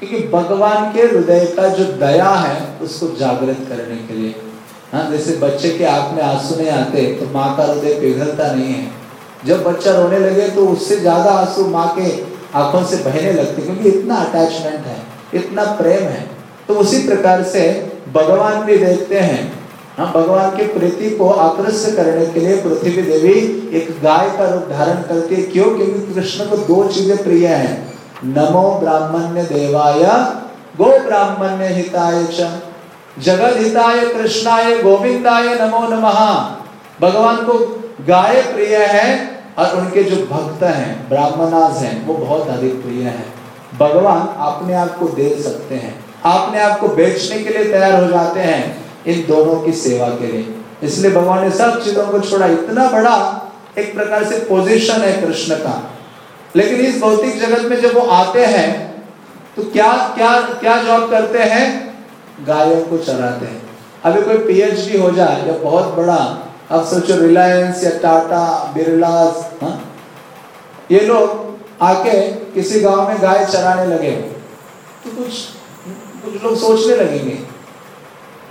क्योंकि भगवान के हृदय का जो दया है उसको जागृत करने के लिए। हाँ जैसे बच्चे के आँख में आँसू नहीं आते तो माँ का हृदय पिघलता नहीं है। जब बच्चा रोने लगे तो उससे ज़्यादा आँसू माँ के आँखों से बहने लगते क्योंकि इतना अटैचमेंट है इतना प्रेम है। तो उसी प्रकार से भगवान भी देखते हैं हाँ भगवान की प्रीति को आकृष्ट करने के लिए पृथ्वी देवी एक गाय का रूप धारण करती है। क्यों? क्योंकि कृष्ण को दो चीज़ें प्रिय हैं। नमो ब्राह्मण्य देवाय, गो ब्राह्मण्य हिताय जगत हिताय कृष्णाय, गोविंदाय नमो नमः। भगवान को गाय प्रिय है और उनके जो भक्त हैं, ब्राह्मणाज हैं, वो बहुत अधिक प्रिय हैं। भगवान अपने आप को दे सकते हैं। अपने आप को बेचने के लिए तैयार हो जाते हैं। इन दोनों की सेवा के लिए इसलिए भगवान ने सब चीज़ों को छोड़ा। इतना बड़ा एक प्रकार से पोजीशन है कृष्ण का। लेकिन इस भौतिक जगत में जब वो आते हैं तो क्या क्या क्या जॉब करते हैं? गायों को चराते हैं। अभी कोई पीएचडी हो जाए या बहुत बड़ा अब सोचो रिलायंस या टाटा हाँ? ये लोग आके किसी गाँव में गाय चराने लगे। तो कुछ कुछ लोग सोचने लगेंगे।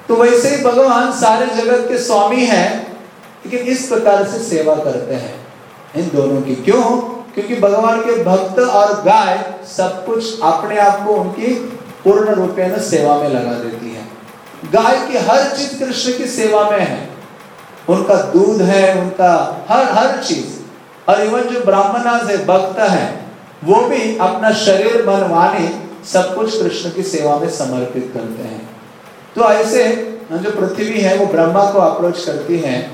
तो वैसे ही भगवान सारे जगत के स्वामी हैं, लेकिन इस प्रकार से सेवा करते हैं। इन दोनों की क्यों? क्योंकि भगवान के भक्त और गाय सब कुछ अपने आप को उनकी पूर्ण रूपेण सेवा में लगा देती है। गाय की हर चीज़ कृष्ण की सेवा में है। उनका दूध है, उनका हर हर चीज़। और इवन जो ब्राह्मणाज है, भक्त है, वो भी अपना शरीर, मन, वाणी सब कुछ कृष्ण की सेवा में समर्पित करते हैं। तो ऐसे जो पृथ्वी है, वो ब्रह्मा को अप्रोच करती है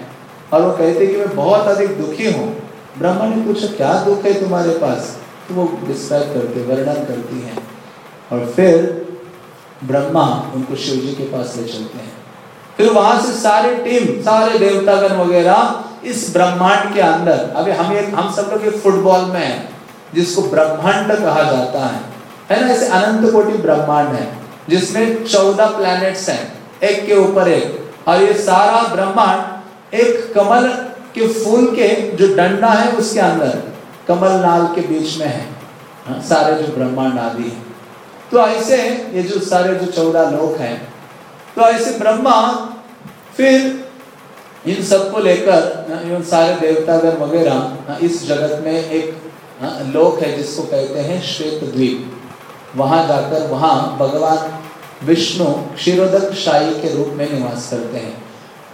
और वो कहते कि मैं बहुत अधिक दुखी हूँ। ब्रह्मा ने पूछा, क्या दुख है तुम्हारे पास? तो वो डिस्क्राइब करते, वर्णन करती हैं। और फिर ब्रह्मा उनको शिव जी के पास ले चलते हैं। फिर वहाँ से सारे टीम सारे देवतागण वगैरह इस ब्रह्मांड के अंदर, अभी हम एक हम सब लोग फुटबॉल में है, जिसको ब्रह्मांड कहा जाता है। है ना, ऐसे अनंत कोटि ब्रह्मांड है। जिसमें चौदह प्लैनेट्स हैं। एक के ऊपर एक। और ये सारा ब्रह्मांड एक कमल के फूल के जो डंडा है उसके अंदर कमल नाल के बीच में है। हाँ, सारे जो ब्रह्मांड आदि है। तो ऐसे ये जो सारे जो चौदह लोक हैं तो ऐसे ब्रह्मा फिर इन सबको लेकर हाँ, इन सारे देवतागण वगैरह हाँ, इस जगत में एक लोक है जिसको कहते हैं श्वेत द्वीप। वहाँ जाकर वहाँ भगवान विष्णु क्षीरोदक शाही के रूप में निवास करते हैं।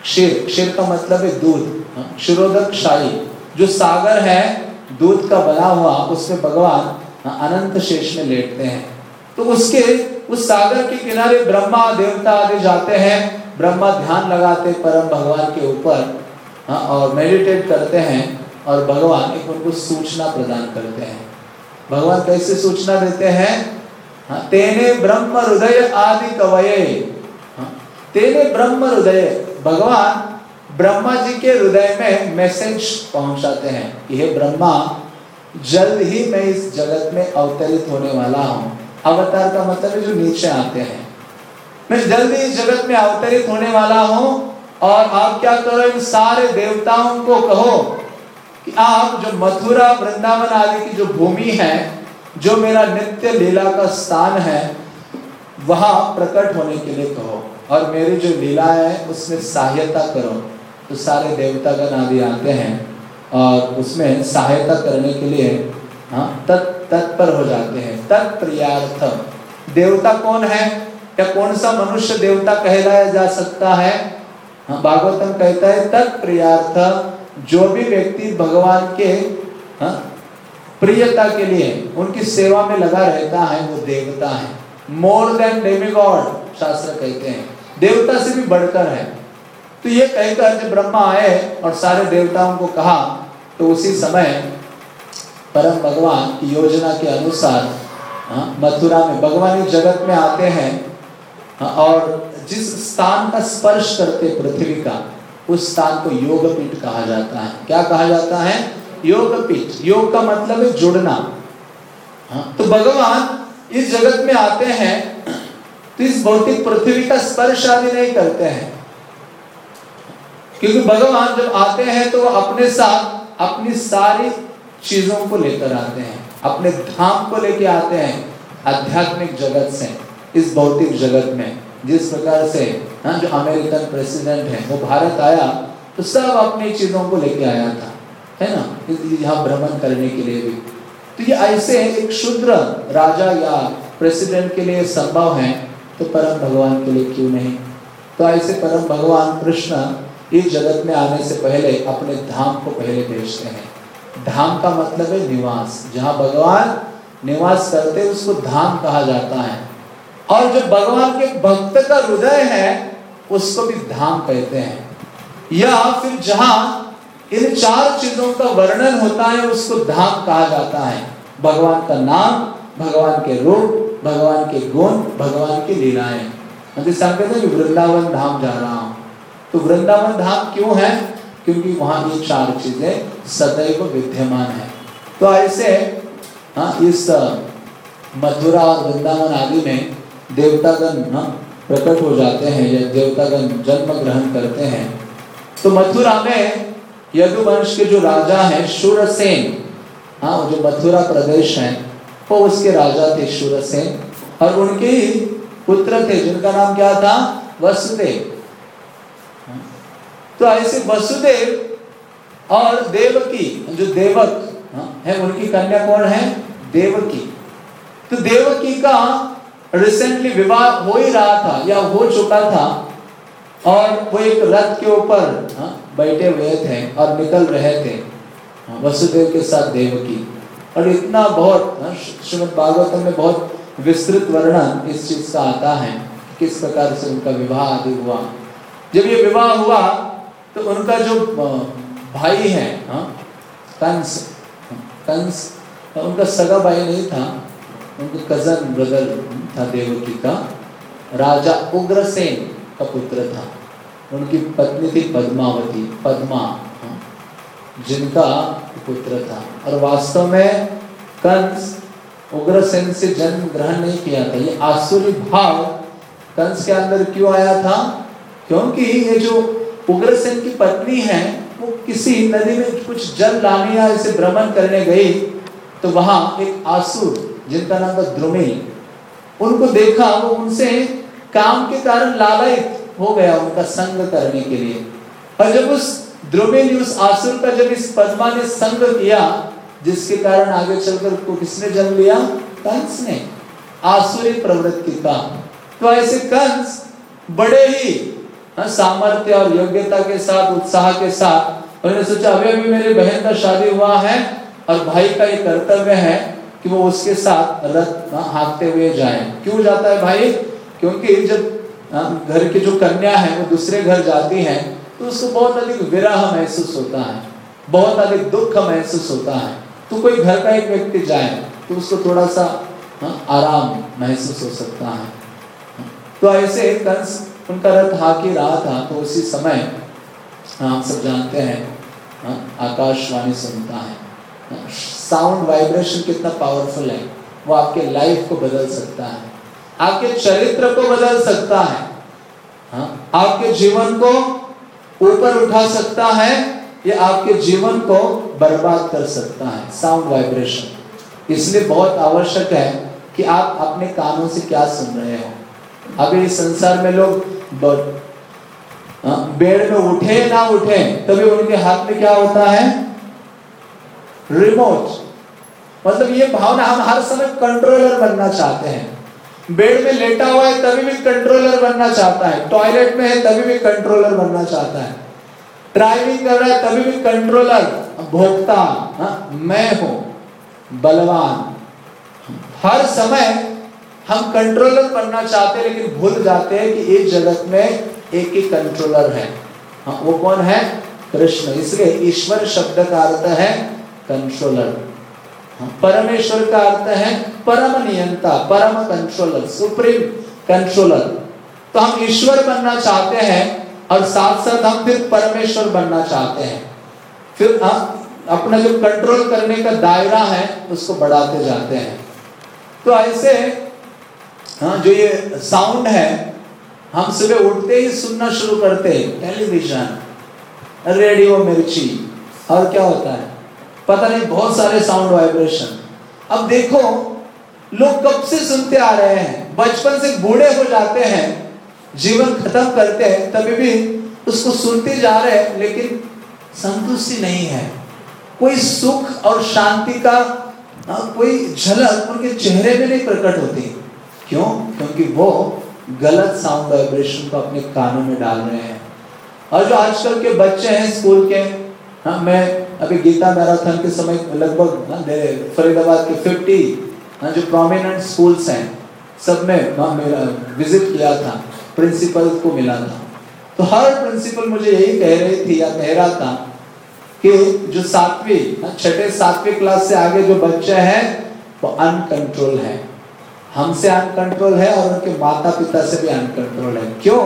क्षीर क्षीर का मतलब है दूध। क्षीरोदक शाही जो सागर है, दूध का बना हुआ, उसमें भगवान अनंत शेष में लेटते हैं। तो उसके, उस सागर के किनारे ब्रह्मा, देवता आदि जाते हैं। ब्रह्मा ध्यान लगाते परम भगवान के ऊपर हाँ और मेडिटेट करते हैं और भगवान एक उनको सूचना प्रदान करते हैं। भगवान कैसे सूचना देते हैं हाँ? तेने ब्रह्म हृदय आदि कवये। हाँ, तेने ब्रह्म हृदय भगवान ब्रह्मा जी के हृदय में मैसेज पहुंचाते हैं कि हे ब्रह्मा जल्द ही मैं इस जगत में अवतरित होने वाला हूँ। अवतार का मतलब है जो नीचे आते हैं। मैं जल्द ही इस जगत में अवतरित होने वाला हूँ और आप क्या करो इन सारे देवताओं को कहो कि आप जो मथुरा वृंदावन आदि की जो भूमि है जो मेरा नित्य लीला का स्थान है वहाँ प्रकट होने के लिए कहो। और मेरी जो लीला है उसमें सहायता करो। तो सारे देवतागण आदि आते हैं। और उसमें सहायता करने के लिए हाँ तत्पर हो जाते हैं। तत्प्रियार्थ देवता कौन है? या कौन सा मनुष्य देवता कहलाया जा सकता है? हाँ भागवतम कहता है तत्प्रियार्थ जो भी व्यक्ति भगवान के हाँ, प्रियता के लिए उनकी सेवा में लगा रहता है वो देवता है। मोर देन डेमिगॉड शास्त्र कहते हैं। देवता से भी बढ़कर है। तो ये कहकर जब ब्रह्मा आए और सारे देवताओं को कहा तो उसी समय परम भगवान की योजना के अनुसार हाँ, मथुरा में भगवान जगत में आते हैं हाँ, और जिस स्थान का स्पर्श करते पृथ्वी का उस स्थान को योग पीठ कहा जाता है। क्या कहा जाता है? योग योग का मतलब है जुड़ना। हाँ, तो भगवान इस जगत में आते हैं तो इस भौतिक पृथ्वी का स्पर्श आदि नहीं करते हैं। क्योंकि भगवान जब आते हैं तो अपने साथ अपनी सारी चीज़ों को लेकर आते हैं अपने धाम को लेकर आते हैं आध्यात्मिक जगत से इस भौतिक जगत में जिस प्रकार से हाँ जो अमेरिकन प्रेसिडेंट है वो भारत आया तो सब अपनी चीज़ों को लेके आया था। है ना? यहाँ भ्रमण करने के लिए भी। तो ये ऐसे एक शुद्र राजा या प्रेसिडेंट के लिए संभव है तो परम भगवान के लिए क्यों नहीं? तो ऐसे परम भगवान कृष्ण इस जगत में आने से पहले अपने धाम को पहले भेजते हैं। धाम का मतलब है निवास। जहाँ भगवान निवास करते हैं, उसको धाम कहा जाता है। और जो भगवान के भक्त का हृदय है, उसको भी धाम कहते हैं। या फिर जहाँ इन चार चीज़ों का वर्णन होता है, उसको धाम कहा जाता है। भगवान का नाम, भगवान के रूप, भगवान के गुण, भगवान की लीलाएँ। कहते हैं वृंदावन धाम जा रहा हूँ। तो वृंदावन धाम क्यों है? क्योंकि वहाँ ये चार चीज़ें सदैव विद्यमान है। तो ऐसे हाँ इस मथुरा और वृंदावन आदि में देवतागण हाँ प्रकट हो जाते हैं या देवतागण जन्म ग्रहण करते हैं। तो मथुरा में यदुवंश के जो राजा हैं शूरसेन हाँ जो मथुरा प्रदेश है वो उसके राजा थे शूरसेन। और उनके ही पुत्र थे जिनका नाम क्या था? वसुदेव। तो ऐसे वसुदेव और देवकी जो देवक हाँ, है उनकी कन्या कौन है? देवकी। तो देवकी का रिसेंटली विवाह हो ही रहा था या हो चुका था और वो एक रथ के ऊपर हाँ, बैठे हुए थे और निकल रहे थे। हाँ, वसुदेव के साथ देवकी। और इतना बहुत हाँ, श्रीमद भागवतम में बहुत विस्तृत वर्णन इस चीज़ का आता है किस प्रकार से उनका विवाह आदि हुआ। जब ये विवाह हुआ तो उनका जो भाई है कंस कंस उनका सगा भाई नहीं था उनका कज़न ब्रदर था देवकी का राजा उग्रसेन का पुत्र था। उनकी पत्नी थी पद्मावती पद्मा हाँ, जिनका पुत्र था। और वास्तव में कंस उग्रसेन से जन्म ग्रहण नहीं किया था। ये आसुरी भाव कंस के अंदर क्यों आया था? क्योंकि ये जो उग्रसेन की पत्नी है वो किसी नदी में कुछ जल लाने या इसे भ्रमण करने गई तो वहाँ एक आसुर जिनका नाम था द्रुमिल उनको देखा वो उनसे काम के कारण लालयित हो गया उनका संग करने के लिए। और जब उस द्रुमिल उस आसुर का जब इस पद्मा ने संग किया जिसके कारण आगे चलकर उसको किसने जन्म लिया? कंस ने। आसुरी प्रवृत्ति का। तो ऐसे कंस बड़े ही हाँ, सामर्थ्य और योग्यता के साथ उत्साह के साथ उन्होंने सोचा अभी अभी मेरे बहन का शादी हुआ है और भाई का ये कर्तव्य है कि वो उसके साथ रथ हाँकते हुए जाए। क्यों जाता है भाई? क्योंकि जब घर की जो कन्या है वो दूसरे घर जाती है तो उसको बहुत अधिक विरह महसूस होता है बहुत अधिक दुख महसूस होता है। तो कोई घर का एक व्यक्ति जाए तो उसको थोड़ा सा हाँ, आराम महसूस हो सकता है। तो ऐसे कंस उनका रथ हाकी रहा था तो उसी समय हाँ, हम सब जानते हैं हाँ, आकाशवाणी सुनता है। साउंड वाइब्रेशन कितना पावरफुल है वो आपके लाइफ को बदल सकता है। आपके चरित्र को बदल सकता है। हाँ, आपके जीवन को ऊपर उठा सकता है या आपके जीवन को बर्बाद कर सकता है। साउंड वाइब्रेशन इसलिए बहुत आवश्यक है कि आप अपने कानों से क्या सुन रहे हो। अभी इस संसार में लोग हाँ, बेड में उठे ना उठे तभी उनके हाथ में क्या होता है? रिमोट मतलब ये भावना हम हर समय कंट्रोलर बनना चाहते हैं। बेड में लेटा हुआ है तभी भी कंट्रोलर बनना चाहता है। टॉयलेट में है तभी भी कंट्रोलर बनना चाहता है। ड्राइविंग कर रहा है तभी भी कंट्रोलर भोक्ता हाँ, मैं हूँ बलवान। हर समय हम कंट्रोलर बनना चाहते हैं लेकिन भूल जाते हैं कि इस जगत में एक ही कंट्रोलर है। हाँ, वो कौन है? कृष्ण। इसलिए ईश्वर शब्द का अर्थ है कंट्रोलर परमेश्वर का अर्थ है परम नियंता, परम कंट्रोलर सुप्रीम कंट्रोलर तो हम ईश्वर बनना चाहते हैं और साथ साथ हम फिर परमेश्वर बनना चाहते हैं। फिर हम अपना जो कंट्रोल करने का दायरा है, उसको बढ़ाते जाते हैं। तो ऐसे हाँ जो ये साउंड है, हम सुबह उठते ही सुनना शुरू करते हैं टेलीविज़न रेडियो मिर्ची, और क्या होता है? पता नहीं बहुत सारे साउंड वाइब्रेशन अब देखो, लोग कब से सुनते आ रहे हैं? बचपन से बूढ़े हो जाते हैं, जीवन खत्म करते हैं, तभी भी उसको सुनते जा रहे हैं, लेकिन संतुष्टि नहीं है। कोई सुख और शांति का, ना कोई झलक उनके चेहरे में नहीं प्रकट होती। क्यों? क्योंकि वो गलत साउंड वाइब्रेशन को अपने कानों में डाल रहे हैं। और जो आजकल के बच्चे हैं स्कूल के हाँ मैं अभी गीता मैराथन के समय लगभग हाँ, फरीदाबाद के 50 हाँ जो प्रोमिनेंट स्कूल्स हैं सब में हाँ विज़िट किया था प्रिंसिपल को मिला था। तो हर प्रिंसिपल मुझे यही कह रही थी या कह रहा था कि जो सातवीं हाँ, छठे सातवीं क्लास से आगे जो बच्चे हैं वो अनकंट्रोल है। हमसे अनकंट्रोल है और उनके माता पिता से भी अनकंट्रोल है। क्यों?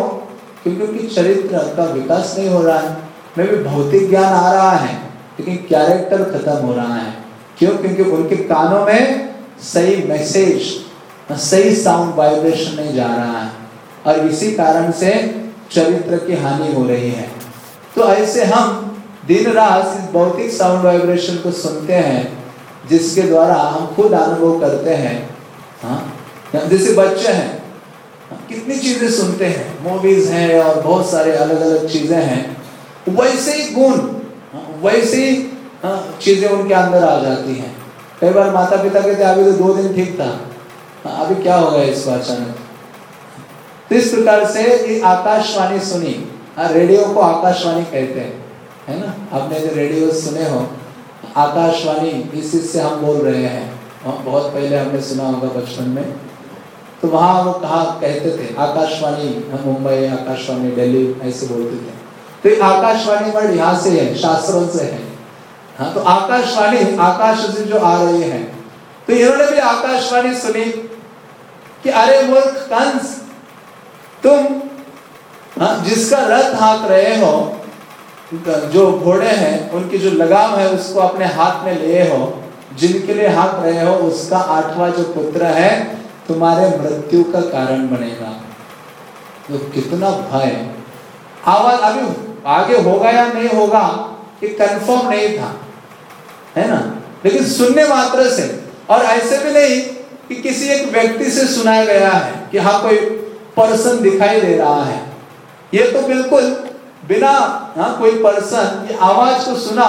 क्योंकि उनकी चरित्र का विकास नहीं हो रहा है। मैं भी भौतिक ज्ञान आ रहा है। लेकिन कैरेक्टर खत्म हो रहा है। क्यों? क्योंकि उनके कानों में सही मैसेज सही साउंड वाइब्रेशन नहीं जा रहा है। और इसी कारण से चरित्र की हानि हो रही है। तो ऐसे हम दिन रात इस भौतिक साउंड वाइब्रेशन को सुनते हैं, जिसके द्वारा हम खुद अनुभव करते हैं। हाँ? जैसे बच्चे हैं कितनी चीज़ें सुनते हैं। मूवीज़ हैं और बहुत सारे अलग अलग चीज़ें हैं। वैसे ही गुण वैसे, ही, चीज़ें उनके अंदर आ जाती हैं। कई बार माता पिता कहते अभी तो दो दिन ठीक था। अभी क्या हो गया इसको अचानक तो इस प्रकार से ये आकाशवाणी सुनी रेडियो को आकाशवाणी कहते हैं, है ना? आपने जो रेडियो सुने हो, आकाशवाणी इस से हम बोल रहे हैं। बहुत पहले हमने सुना होगा बचपन में। तो वहाँ वो कहा, कहते थे, आकाशवाणी मुंबई, आकाशवाणी, दिल्ली, ऐसे बोलते थे। तो आकाशवाणी वर्ड यहाँ से है, शास्त्रों से है। हाँ तो आकाशवाणी, आकाश से जो आ रहे हैं। तो इन्होंने भी आकाशवाणी सुनी कि, अरे मूर्ख कंस, तुम हाँ जिसका रथ हाँक रहे हो जो घोड़े हैं, उनकी जो लगाम है, उसको अपने हाथ में लिए हो, जिनके लिए हाँक रहे हो, उसका आठवां जो पुत्र है, तुम्हारे मृत्यु का कारण बनेगा। तो कितना भय। आवाज़, अभी आगे होगा या नहीं होगा, ये कंफर्म नहीं था, है ना? लेकिन सुनने मात्र से, और ऐसे भी नहीं कि किसी एक व्यक्ति से सुनाया गया है कि हाँ कोई पर्सन दिखाई दे रहा है। ये तो बिल्कुल बिना हाँ कोई पर्सन ये आवाज़ को सुना,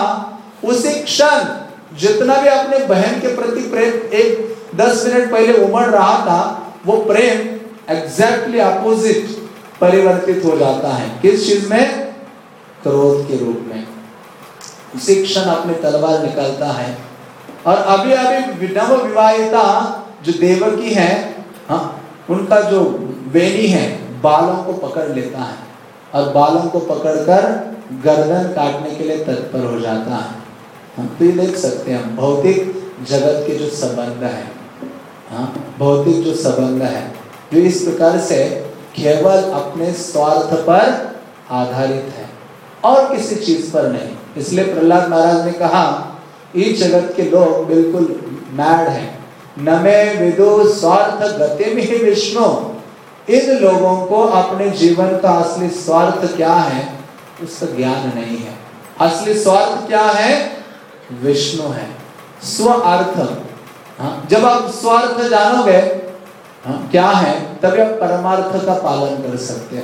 उसी क्षण जितना भी अपने बहन के प्रति प्रेम, एक दस मिनट पहले उमड़ रहा था, वो प्रेम एग्जैक्टली अपोजिट परिवर्तित हो जाता है। किस चीज़ में? क्रोध के रूप में। उसी क्षण अपने तलवार निकलता है। और अभी अभी नव विवाहिता जो देवकी है हाँ उनका जो बेनी है, बालों को पकड़ लेता है। और बालों को पकड़कर गर्दन काटने के लिए तत्पर हो जाता है। हम तो ये देख सकते हैं भौतिक जगत के जो संबंध है हाँ भौतिक जो संबंध है, जो इस प्रकार से केवल अपने स्वार्थ पर आधारित है। और किसी चीज़ पर नहीं। इसलिए प्रहलाद महाराज ने कहा इस जगत के लोग बिल्कुल मैड हैं। नमे विदु स्वार्थ गति में विष्णु। इन लोगों को अपने जीवन का असली स्वार्थ क्या है, उसका ज्ञान नहीं है। असली स्वार्थ क्या है? विष्णु है। स्व अर्थ हाँ जब आप स्वार्थ जानोगे हाँ क्या है, तभी आप परमार्थ का पालन कर सकते हो।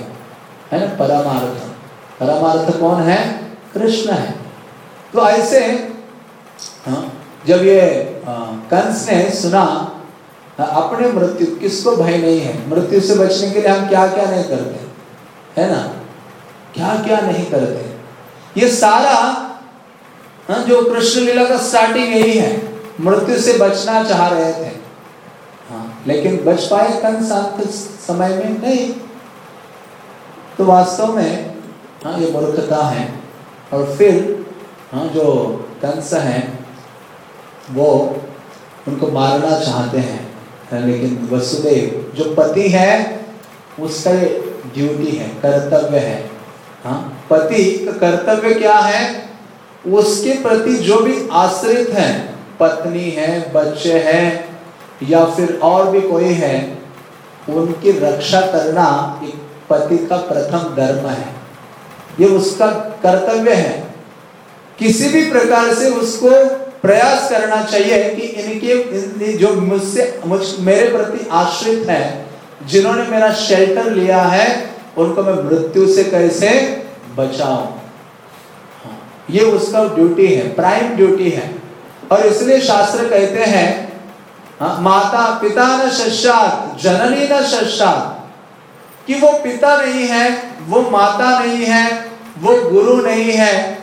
है ना? परमार्थ। परमार्थ कौन है? कृष्ण है। तो ऐसे हाँ जब ये कंस ने सुना अपने मृत्यु किसको भय नहीं है? मृत्यु से बचने के लिए हम क्या क्या नहीं करते? है ना? क्या क्या नहीं करते? ये सारा हाँ, जो कृष्ण लीला का स्टार्टिंग यही है। मृत्यु से बचना चाह रहे थे। हाँ लेकिन बच पाए कंस समय में? नहीं। तो वास्तव में हाँ ये मूर्खता है और फिर हाँ जो कंस हैं, वो उनको मारना चाहते हैं। लेकिन वसुदेव, जो पति है, उसका ड्यूटी है, कर्तव्य है। हाँ पति का कर्तव्य क्या है? उसके प्रति जो भी आश्रित हैं, पत्नी है, बच्चे हैं, या फिर और भी कोई है, उनकी रक्षा करना एक पति का प्रथम धर्म है। ये उसका कर्तव्य है। किसी भी प्रकार से उसको प्रयास करना चाहिए कि इनके जो मुझसे मुझ मेरे प्रति आश्रित है जिन्होंने मेरा शेल्टर लिया है उनको मैं मृत्यु से कैसे बचाऊं? हाँ, ये उसका ड्यूटी है प्राइम ड्यूटी है। और इसलिए शास्त्र कहते हैं हाँ, माता पिता न शशात जननी न शशात कि वो पिता नहीं है, वो माता नहीं है, वो गुरु नहीं है,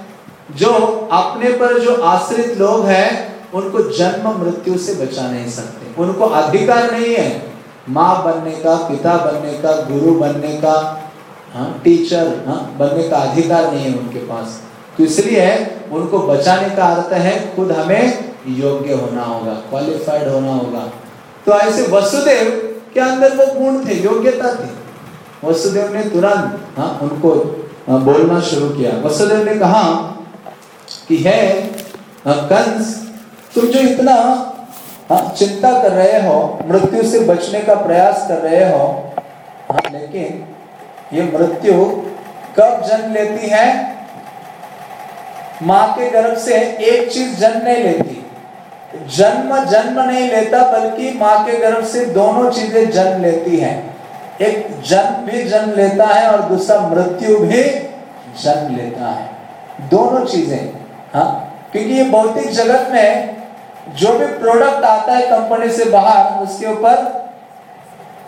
जो अपने पर जो आश्रित लोग हैं, उनको जन्म मृत्यु से बचा नहीं सकते। उनको अधिकार नहीं है। माँ बनने का, पिता बनने का, गुरु बनने का हाँ टीचर हाँ बनने का अधिकार नहीं है उनके पास। तो इसलिए उनको बचाने का अर्थ है, खुद हमें योग्य होना होगा क्वालिफाइड होना होगा। तो ऐसे वसुदेव के अंदर वो गुण थे, योग्यता थी। वसुदेव ने तुरंत हाँ उनको हाँ, बोलना शुरू किया। वसुदेव ने कहा कि है कंस तुम जो इतना चिंता कर रहे हो मृत्यु से बचने का प्रयास कर रहे हो हाँ लेकिन ये मृत्यु कब जन्म लेती है? माँ के गर्भ से एक चीज़ जन्म नहीं लेती। जन्म जन्म नहीं लेता बल्कि माँ के गर्भ से दोनों चीज़ें जन्म लेती हैं। एक जन्म भी जन्म लेता है और दूसरा मृत्यु भी जन्म लेता है। दोनों चीज़ें हाँ? क्योंकि ये भौतिक जगत में जो भी प्रोडक्ट आता है कंपनी से बाहर, उसके ऊपर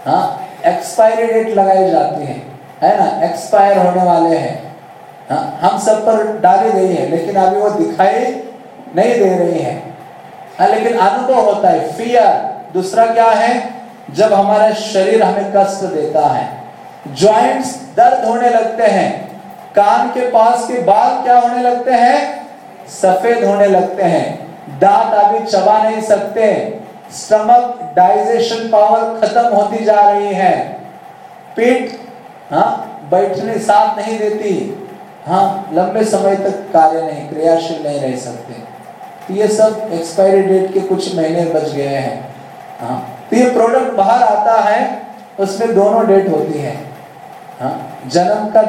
हाँ एक्सपायरी डेट लगाई जाती है। है ना? एक्सपायर होने वाले हैं। हाँ हम सब पर डाली गई है, लेकिन अभी वो दिखाई नहीं दे रही है। हाँ लेकिन अनुभव होता है फियर दूसरा क्या है? जब हमारा शरीर हमें कष्ट देता है ज्वाइंट्स दर्द होने लगते हैं, कान के पास के बाल क्या होने लगते हैं? सफ़ेद होने लगते हैं, दांत अभी चबा नहीं सकते स्टमक डाइजेशन पावर खत्म होती जा रही है, पेट हाँ बैठने साथ नहीं देती हाँ लंबे समय तक कार्य नहीं, क्रियाशील नहीं रह सकते। तो ये सब एक्सपायरी डेट के कुछ महीने बच गए हैं हाँ। तो ये प्रोडक्ट बाहर आता है उसमें दोनों डेट होती है। हाँ जन्म का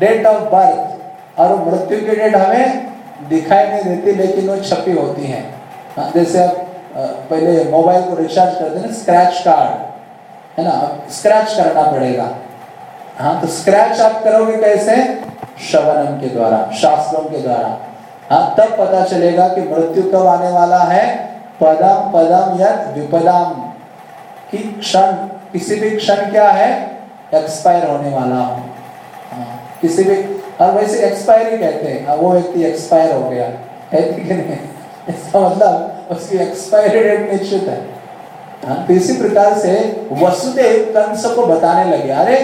डेट ऑफ़ बर्थ और मृत्यु की डेट हमें दिखाई नहीं देती लेकिन वो छपी होती हैं। हाँ, जैसे आप पहले मोबाइल को रिचार्ज करते हैं स्क्रैच कार्ड है ना स्क्रैच करना पड़ेगा। हाँ तो स्क्रैच आप करोगे कैसे? श्रवणम के द्वारा शास्त्रों के द्वारा। हाँ तब पता चलेगा कि मृत्यु कब आने वाला है पदम पदम या विपदम कि क्षण किसी भी क्षण क्या है? एक्सपायर होने वाला हो। हाँ, किसी भी और वैसे एक्सपायरी कहते हैं। हाँ, वो व्यक्ति एक्सपायर हो गया। है कि नहीं? इसका मतलब उसकी एक्सपायरी डेट निश्चित है। हाँ, तो इसी प्रकार से वसुदेव कंस को बताने लगे अरे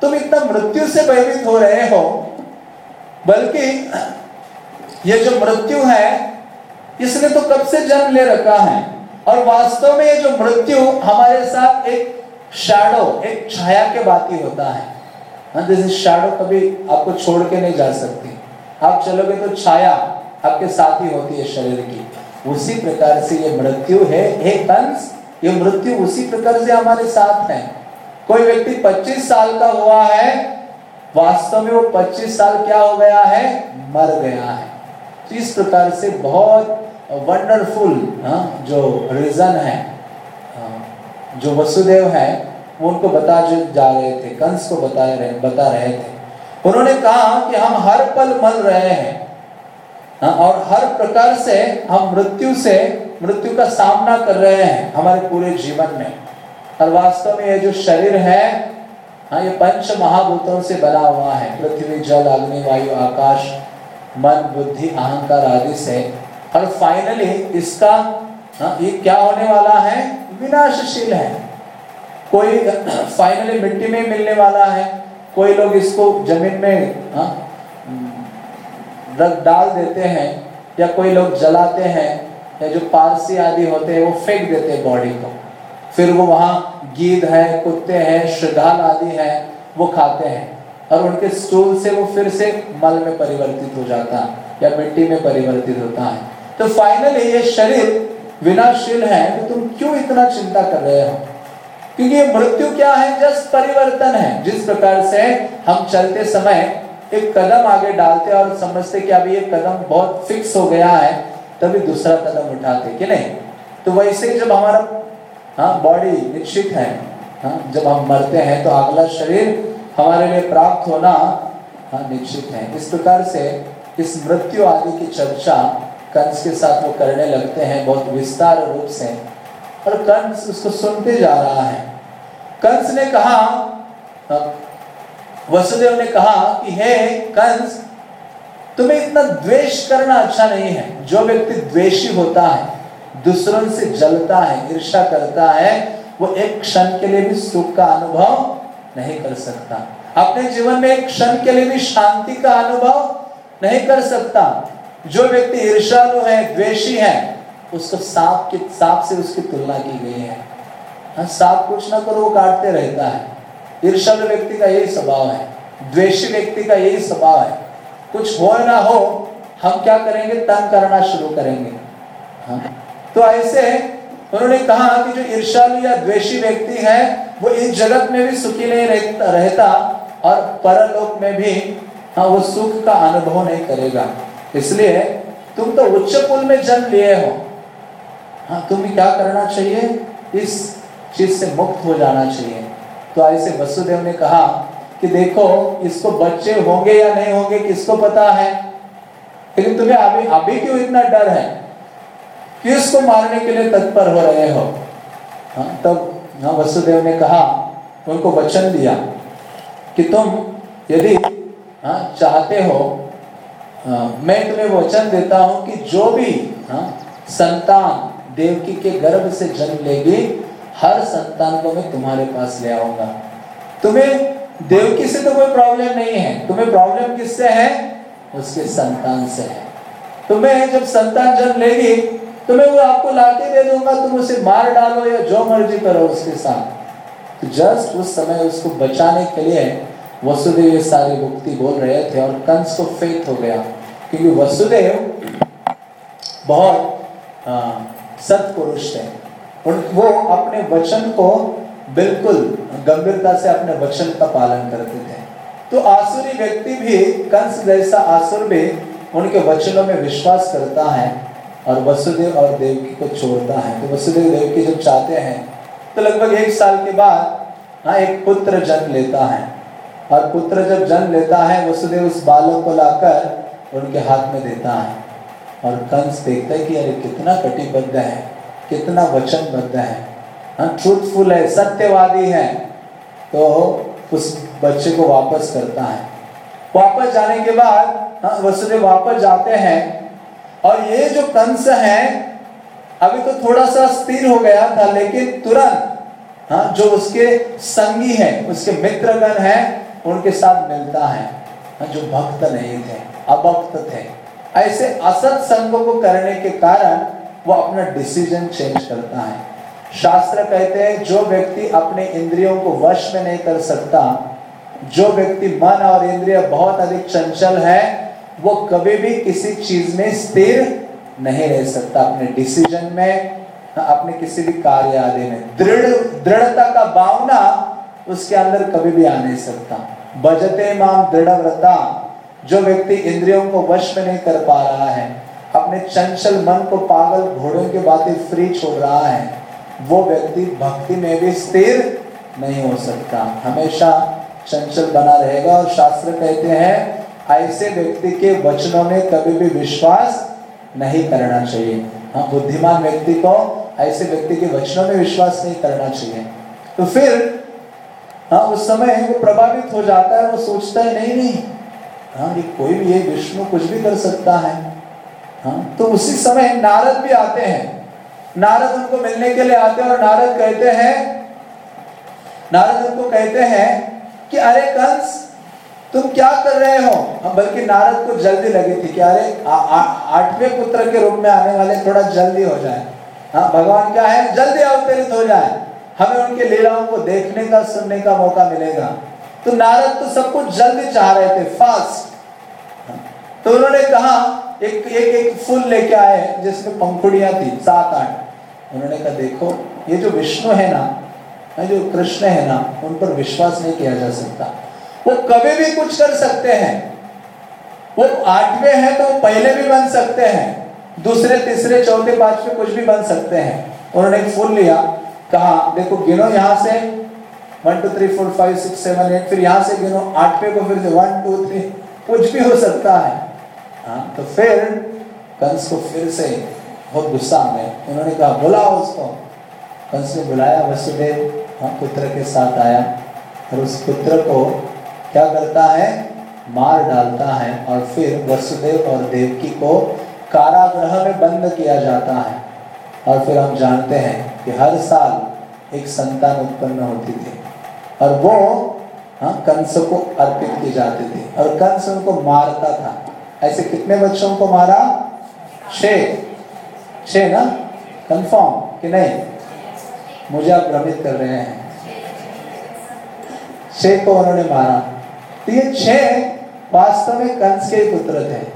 तुम इतना मृत्यु से भयभीत हो रहे हो बल्कि ये जो मृत्यु है इसने तो कब से जन्म ले रखा है? और वास्तव में ये जो मृत्यु हमारे साथ एक शैडो एक छाया के बात ही होता है। हाँ, जैसे शैडो कभी आपको छोड़ के नहीं जा सकती। आप चलोगे तो छाया आपके साथ ही होती है शरीर की। उसी प्रकार से ये मृत्यु है हे कंस ये मृत्यु उसी प्रकार से हमारे साथ है। कोई व्यक्ति 25 साल का हुआ है वास्तव में वो 25 साल क्या हो गया है? मर गया है। तो इस प्रकार से बहुत वंडरफुल हाँ, जो रीजन है हाँ, जो वसुदेव है वो उनको बता जा रहे थे कंस को बता रहे बता रहे थे। उन्होंने कहा कि हम हर पल मर रहे हैं हाँ, और हर प्रकार से हम मृत्यु से मृत्यु का सामना कर रहे हैं हमारे पूरे जीवन में। और वास्तव में ये जो शरीर है हाँ ये पंच महाभूतों से बना हुआ है। पृथ्वी जल अग्नि वायु आकाश मन बुद्धि अहंकार आदि से और फाइनली इसका हाँ, ये क्या होने वाला है? विनाशशील है। कोई फाइनली मिट्टी में मिलने वाला है। कोई लोग इसको ज़मीन में हाँ, रख डाल देते हैं या कोई लोग जलाते हैं या जो पारसी आदि होते हैं वो फेंक देते हैं बॉडी को। फिर वो वहाँ गीद है कुत्ते हैं श्रद्धाल आदि हैं वो खाते हैं। और उनके स्टूल से वो फिर से मल में परिवर्तित हो जाता है या मिट्टी में परिवर्तित होता है। तो फाइनली ये शरीर विनाशील है तो तुम क्यों इतना चिंता कर रहे हो? क्योंकि ये मृत्यु क्या है? जस्ट परिवर्तन है। जिस प्रकार से हम चलते समय एक कदम आगे डालते और समझते कि अभी ये कदम बहुत फिक्स हो गया है, तभी दूसरा कदम उठाते कि नहीं? तो वैसे जब हमारा हाँ बॉडी निश्चित है हाँ जब हम मरते हैं तो अगला शरीर हमारे लिए प्राप्त होना हाँ निश्चित है। इस प्रकार से इस मृत्यु आदि की चर्चा कंस के साथ वो करने लगते हैं, बहुत विस्तार रूप से। और कंस उसको सुनते जा रहा है। कंस ने कहा वसुदेव ने कहा कि, हे कंस, तुम्हें इतना द्वेष करना अच्छा नहीं है। जो व्यक्ति द्वेषी होता है, दूसरों से जलता है ईर्षा करता है, वो एक क्षण के लिए भी सुख का अनुभव नहीं कर सकता। अपने जीवन में एक क्षण के लिए भी शांति का अनुभव नहीं कर सकता। जो व्यक्ति ईर्षालु है द्वेषी है उसको सांप के सांप से उसकी तुलना की गई है। हाँ सांप कुछ ना करो वो काटते रहता है। ईर्षालु व्यक्ति का यही स्वभाव है। द्वेषी व्यक्ति का यही स्वभाव है। कुछ हो ना हो हम क्या करेंगे? तंग करना शुरू करेंगे। हाँ तो ऐसे उन्होंने कहा कि जो ईर्षालु या द्वेषी व्यक्ति है वो इस जगत में भी सुखी नहीं रहता, रहता और परलोक में भी हाँ वो सुख का अनुभव नहीं करेगा। इसलिए तुम तो उच्च कुल में जन्म लिए हो। हाँ तुम्हें क्या करना चाहिए? इस चीज़ से मुक्त हो जाना चाहिए। तो ऐसे वसुदेव ने कहा कि देखो इसको बच्चे होंगे या नहीं होंगे किसको पता है? लेकिन तुम्हें अभी अभी क्यों इतना डर है? कि इसको मारने के लिए तत्पर हो रहे हो? हाँ तब हाँ वसुदेव ने कहा उनको वचन दिया कि तुम यदि हाँ चाहते हो हाँ, मैं तुम्हें वचन देता हूँ कि जो भी हाँ, संतान देवकी के गर्भ से जन्म लेगी हर संतान को मैं तुम्हारे पास ले आऊँगा। तुम्हें देवकी से तो कोई प्रॉब्लम नहीं है। तुम्हें प्रॉब्लम किससे है? उसके संतान से है। तुम्हें जब संतान जन्म लेगी तो मैं वो आपको लाठी दे दूँगा तुम उसे मार डालो या जो मर्ज़ी करो उसके साथ। तो जस्ट उस समय उसको बचाने के लिए वसुदेव सारी मुक्ति बोल रहे थे और कंस को फेथ हो गया, क्योंकि वसुदेव बहुत सत्पुरुष थे। वो अपने वचन को बिल्कुल गंभीरता से अपने वचन का पालन करते थे। तो आसुरी व्यक्ति भी कंस जैसा आसुर भी उनके वचनों में विश्वास करता है और वसुदेव और देवकी को छोड़ता है। तो वसुदेव देवकी जब चाहते हैं तो लगभग एक साल के बाद हाँ एक पुत्र जन्म लेता है। और पुत्र जब जन्म लेता है वसुदेव उस बालक को लाकर उनके हाथ में देता है। और कंस देखता है कि अरे कितना कटिबद्ध है, कितना वचनबद्ध है। हाँ ट्रूथफुल है, सत्यवादी है। तो उस बच्चे को वापस करता है। वापस जाने के बाद हाँ वसुदेव वापस जाते हैं। और ये जो कंस है, अभी तो थोड़ा सा स्थिर हो गया था, लेकिन तुरंत हाँ जो उसके संगी हैं, उसके मित्रगण हैं उनके साथ मिलता है। जो भक्त नहीं थे, अभक्त थे। ऐसे असत संग को करने के कारण वो अपना डिसीज़न चेंज करता है। शास्त्र कहते हैं, जो व्यक्ति अपने इंद्रियों को वश में नहीं कर सकता, जो व्यक्ति मन और इंद्रिय बहुत अधिक चंचल है, वो कभी भी किसी चीज़ में स्थिर नहीं रह सकता। अपने डिसीज़न में, अपने किसी भी कार्य आदि में। दृढ़, दृढ़ता का भावना उसके अंदर कभी भी आ नहीं सकता। बजते माम दृढ़ व्रता जो व्यक्ति इंद्रियों को वश में नहीं कर पा रहा है, अपने चंचल मन को पागल घोड़ों के बातें फ्री छोड़ रहा है, वो व्यक्ति भक्ति में भी स्थिर नहीं हो सकता। हमेशा चंचल बना रहेगा और शास्त्र कहते हैं, ऐसे व्यक्ति के वचनों में कभी भी विश्वास नहीं करना चाहिए। हाँ बुद्धिमान व्यक्ति को ऐसे व्यक्ति के वचनों में विश्वास नहीं करना चाहिए। तो फिर हाँ उस समय वो प्रभावित हो जाता है वो सोचता है नहीं नहीं हाँ ये कोई भी ये विष्णु कुछ भी कर सकता है। हाँ तो उसी समय नारद भी आते हैं। नारद उनको मिलने के लिए आते हैं और नारद कहते हैं नारद उनको कहते हैं कि अरे कंस तुम क्या कर रहे हो? हाँ, बल्कि नारद को जल्दी लगी थी कि अरे आठवें पुत्र के रूप में आने वाले थोड़ा जल्दी हो जाए। हाँ भगवान क्या है? जल्दी अवतरित हो जाए। हमें उनके लीलाओं को देखने का, सुनने का मौका मिलेगा। तो नारद तो सब कुछ जल्दी चाह रहे थे फास्ट तो उन्होंने कहा, एक एक एक फूल लेके आए जिसमें पंखुड़ियाँ थी, सात, आठ। उन्होंने कहा, देखो, ये जो विष्णु है ना जो कृष्ण है ना, उन पर विश्वास नहीं किया जा सकता। वो कभी भी कुछ कर सकते हैं। वो आठवें हैं तो पहले भी बन सकते हैं। दूसरे, तीसरे, चौथे, पांचवे कुछ भी बन सकते हैं। उन्होंने एक फूल लिया कहा, देखो, गिनो यहाँ से one two three four five six seven eight फिर यहाँ से गिनो आठवें को फिर से वन टू थ्री कुछ भी हो सकता है। हाँ तो फिर कंस को फिर से बहुत गुस्सा में उन्होंने कहा बुलाओ उसको। कंस ने बुलाया, वसुदेव हाँ पुत्र के साथ आया और उस पुत्र को क्या करता है? मार डालता है और फिर वसुदेव और देवकी को कारागृह में बंद किया जाता है। और फिर हम जानते हैं कि हर साल एक संतान उत्पन्न होती थी। और वो हाँ कंस को अर्पित की जाती थी। और कंस उनको मारता था। ऐसे कितने बच्चों को मारा? छे छे ना? कंफर्म कि नहीं? मुझे आप भ्रमित कर रहे हैं। छे को उन्होंने मारा। तो ये छे वास्तव में कंस के पुत्र थे।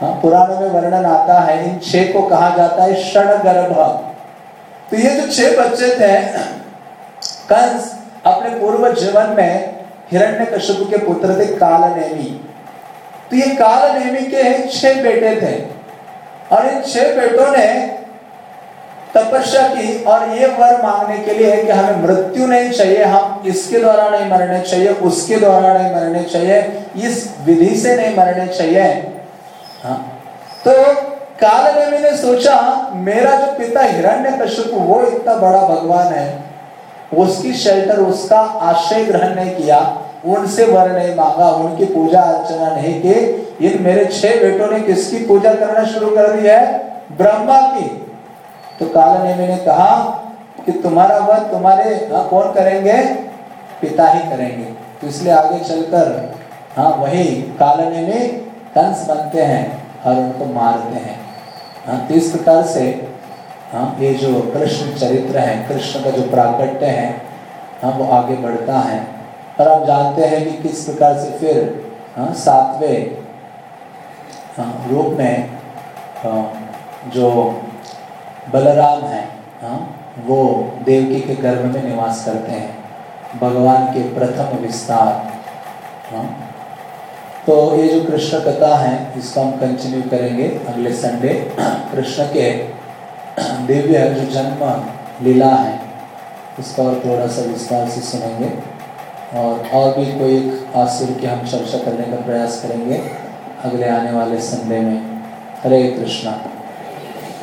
हाँ पुराणों में वर्णन आता है, इन छह को कहा जाता है क्षण गर्भ तो ये जो छह बच्चे थे, कंस अपने पूर्व जीवन में हिरण्य कश्यप के पुत्र थे काल नेमी तो ये काल नेमी के छह बेटे थे। और इन छह बेटों ने तपस्या की और ये वर मांगने के लिए है कि हमें मृत्यु नहीं चाहिए, हम इसके द्वारा नहीं मरने चाहिए, उसके द्वारा नहीं मरने चाहिए, इस विधि से नहीं मरने चाहिए। हाँ। तो काल नेमी ने सोचा, मेरा जो पिता हिरण्य कश्यप वो इतना बड़ा भगवान है। उसकी शेल्टर उसका आश्रय ग्रहण नहीं किया। उनसे वर नहीं मांगा, उनकी पूजा अर्चना नहीं की। इन मेरे छह बेटों ने किसकी पूजा करना शुरू कर दी है? ब्रह्मा की। तो काल नेमी ने कहा कि तुम्हारा वध तुम्हारे हाँ कौन करेंगे? पिता ही करेंगे। तो इसलिए आगे चलकर हाँ वही काल नेमी कंस बनते हैं और उनको मारते हैं। हाँ तो इस प्रकार से हाँ ये जो कृष्ण चरित्र है कृष्ण का जो प्राकट्य है हाँ वो आगे बढ़ता है। और आप जानते हैं कि किस प्रकार से फिर हाँ सातवें हाँ, रूप में हाँ, जो बलराम है हाँ वो देवकी के गर्भ में निवास करते हैं। भगवान के प्रथम विस्तार हाँ तो ये जो कृष्ण कथा है, इसको हम कंटिन्यू करेंगे अगले संडे कृष्ण के दिव्य जो जन्म लीला है, उसका और थोड़ा सा विस्तार से सुनेंगे। और और भी कोई आसुर की हम चर्चा करने का प्रयास करेंगे अगले आने वाले संडे में। हरे कृष्णा।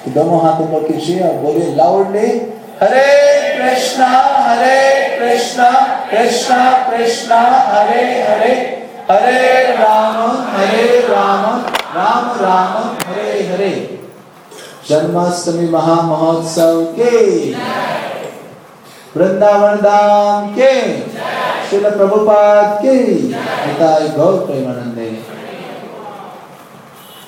तो दोनों हाथों पर कीजिए और बोलिए लाउडली हरे कृष्णा हरे कृष्णा कृष्णा कृष्णा, हरे हरे हरे राम हरे राम राम राम, हरे हरे। जन्माष्टमी महामहोत्सव के। वृंदावन धाम के। शिल प्रभुपाद के। गौर प्रेमानंदे